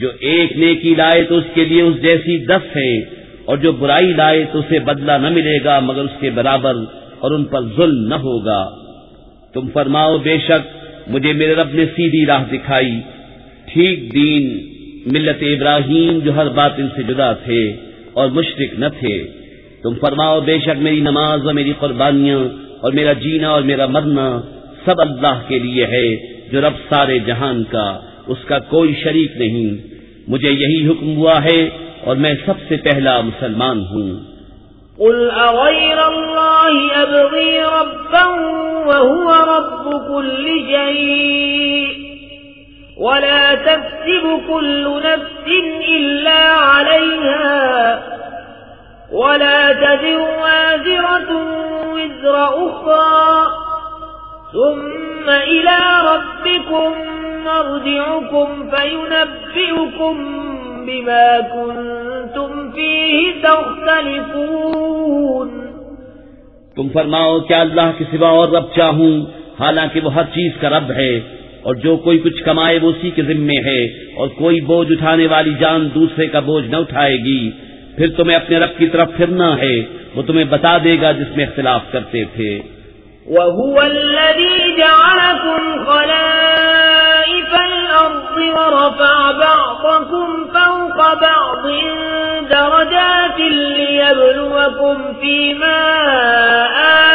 جو ایک نیکی لائے تو اس کے لیے اس جیسی دس ہے اور جو برائی لائے تو اسے بدلہ نہ ملے گا، مگر اس کے برابر اور ان پر ظلم نہ ہوگا۔ تم فرماؤ، بے شک مجھے میرے رب نے سیدھی راہ دکھائی۔ ٹھیک دین، ملت ابراہیم جو ہر بات ان سے جدا تھے اور مشرق نہ تھے۔ تم فرماؤ، بے شک میری نماز اور میری قربانیاں اور میرا جینا اور میرا مرنا سب اللہ کے لیے ہے، جو رب سارے جہان کا اس کا کوئی شریک نہیں۔ مجھے یہی حکم ہوا ہے اور میں سب سے پہلا مسلمان ہوں۔ قل أغير الله أبغي ربا وهو رب كل شيء ولا تكسب كل نفس إلا عليها ولا تذر وازرة وزر أخرى ثم إلى ربكم مرجعكم فينبئكم بما كنتم فيه تختلفون. تم فرماؤ کیا اللہ کے سوا اور رب چاہوں؟ حالانکہ وہ ہر چیز کا رب ہے اور جو کوئی کچھ کمائے وہ اسی کے ذمے ہے اور کوئی بوجھ اٹھانے والی جان دوسرے کا بوجھ نہ اٹھائے گی۔ پھر تمہیں اپنے رب کی طرف پھرنا ہے، وہ تمہیں بتا دے گا جس میں اختلاف کرتے تھے۔ وهو الذي جعلكم خلائف الأرض ورفع بعضكم فوق بعض درجات ليبلوكم فيما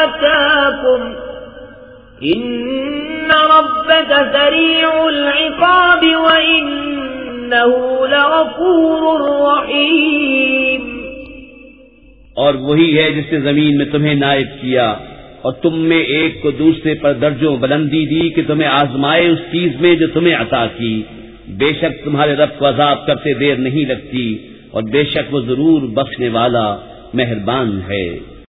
آتاكم. إن ربك سريع العقاب وإنه لغفور رحيم. اور وہی ہے جس نے زمین میں تمہیں نائب کیا اور تم میں ایک کو دوسرے پر درجوں بلندی دی کہ تمہیں آزمائے اس چیز میں جو تمہیں عطا کی۔ بے شک تمہارے رب کو عذاب کرتے دیر نہیں لگتی اور بے شک وہ ضرور بخشنے والا مہربان ہے۔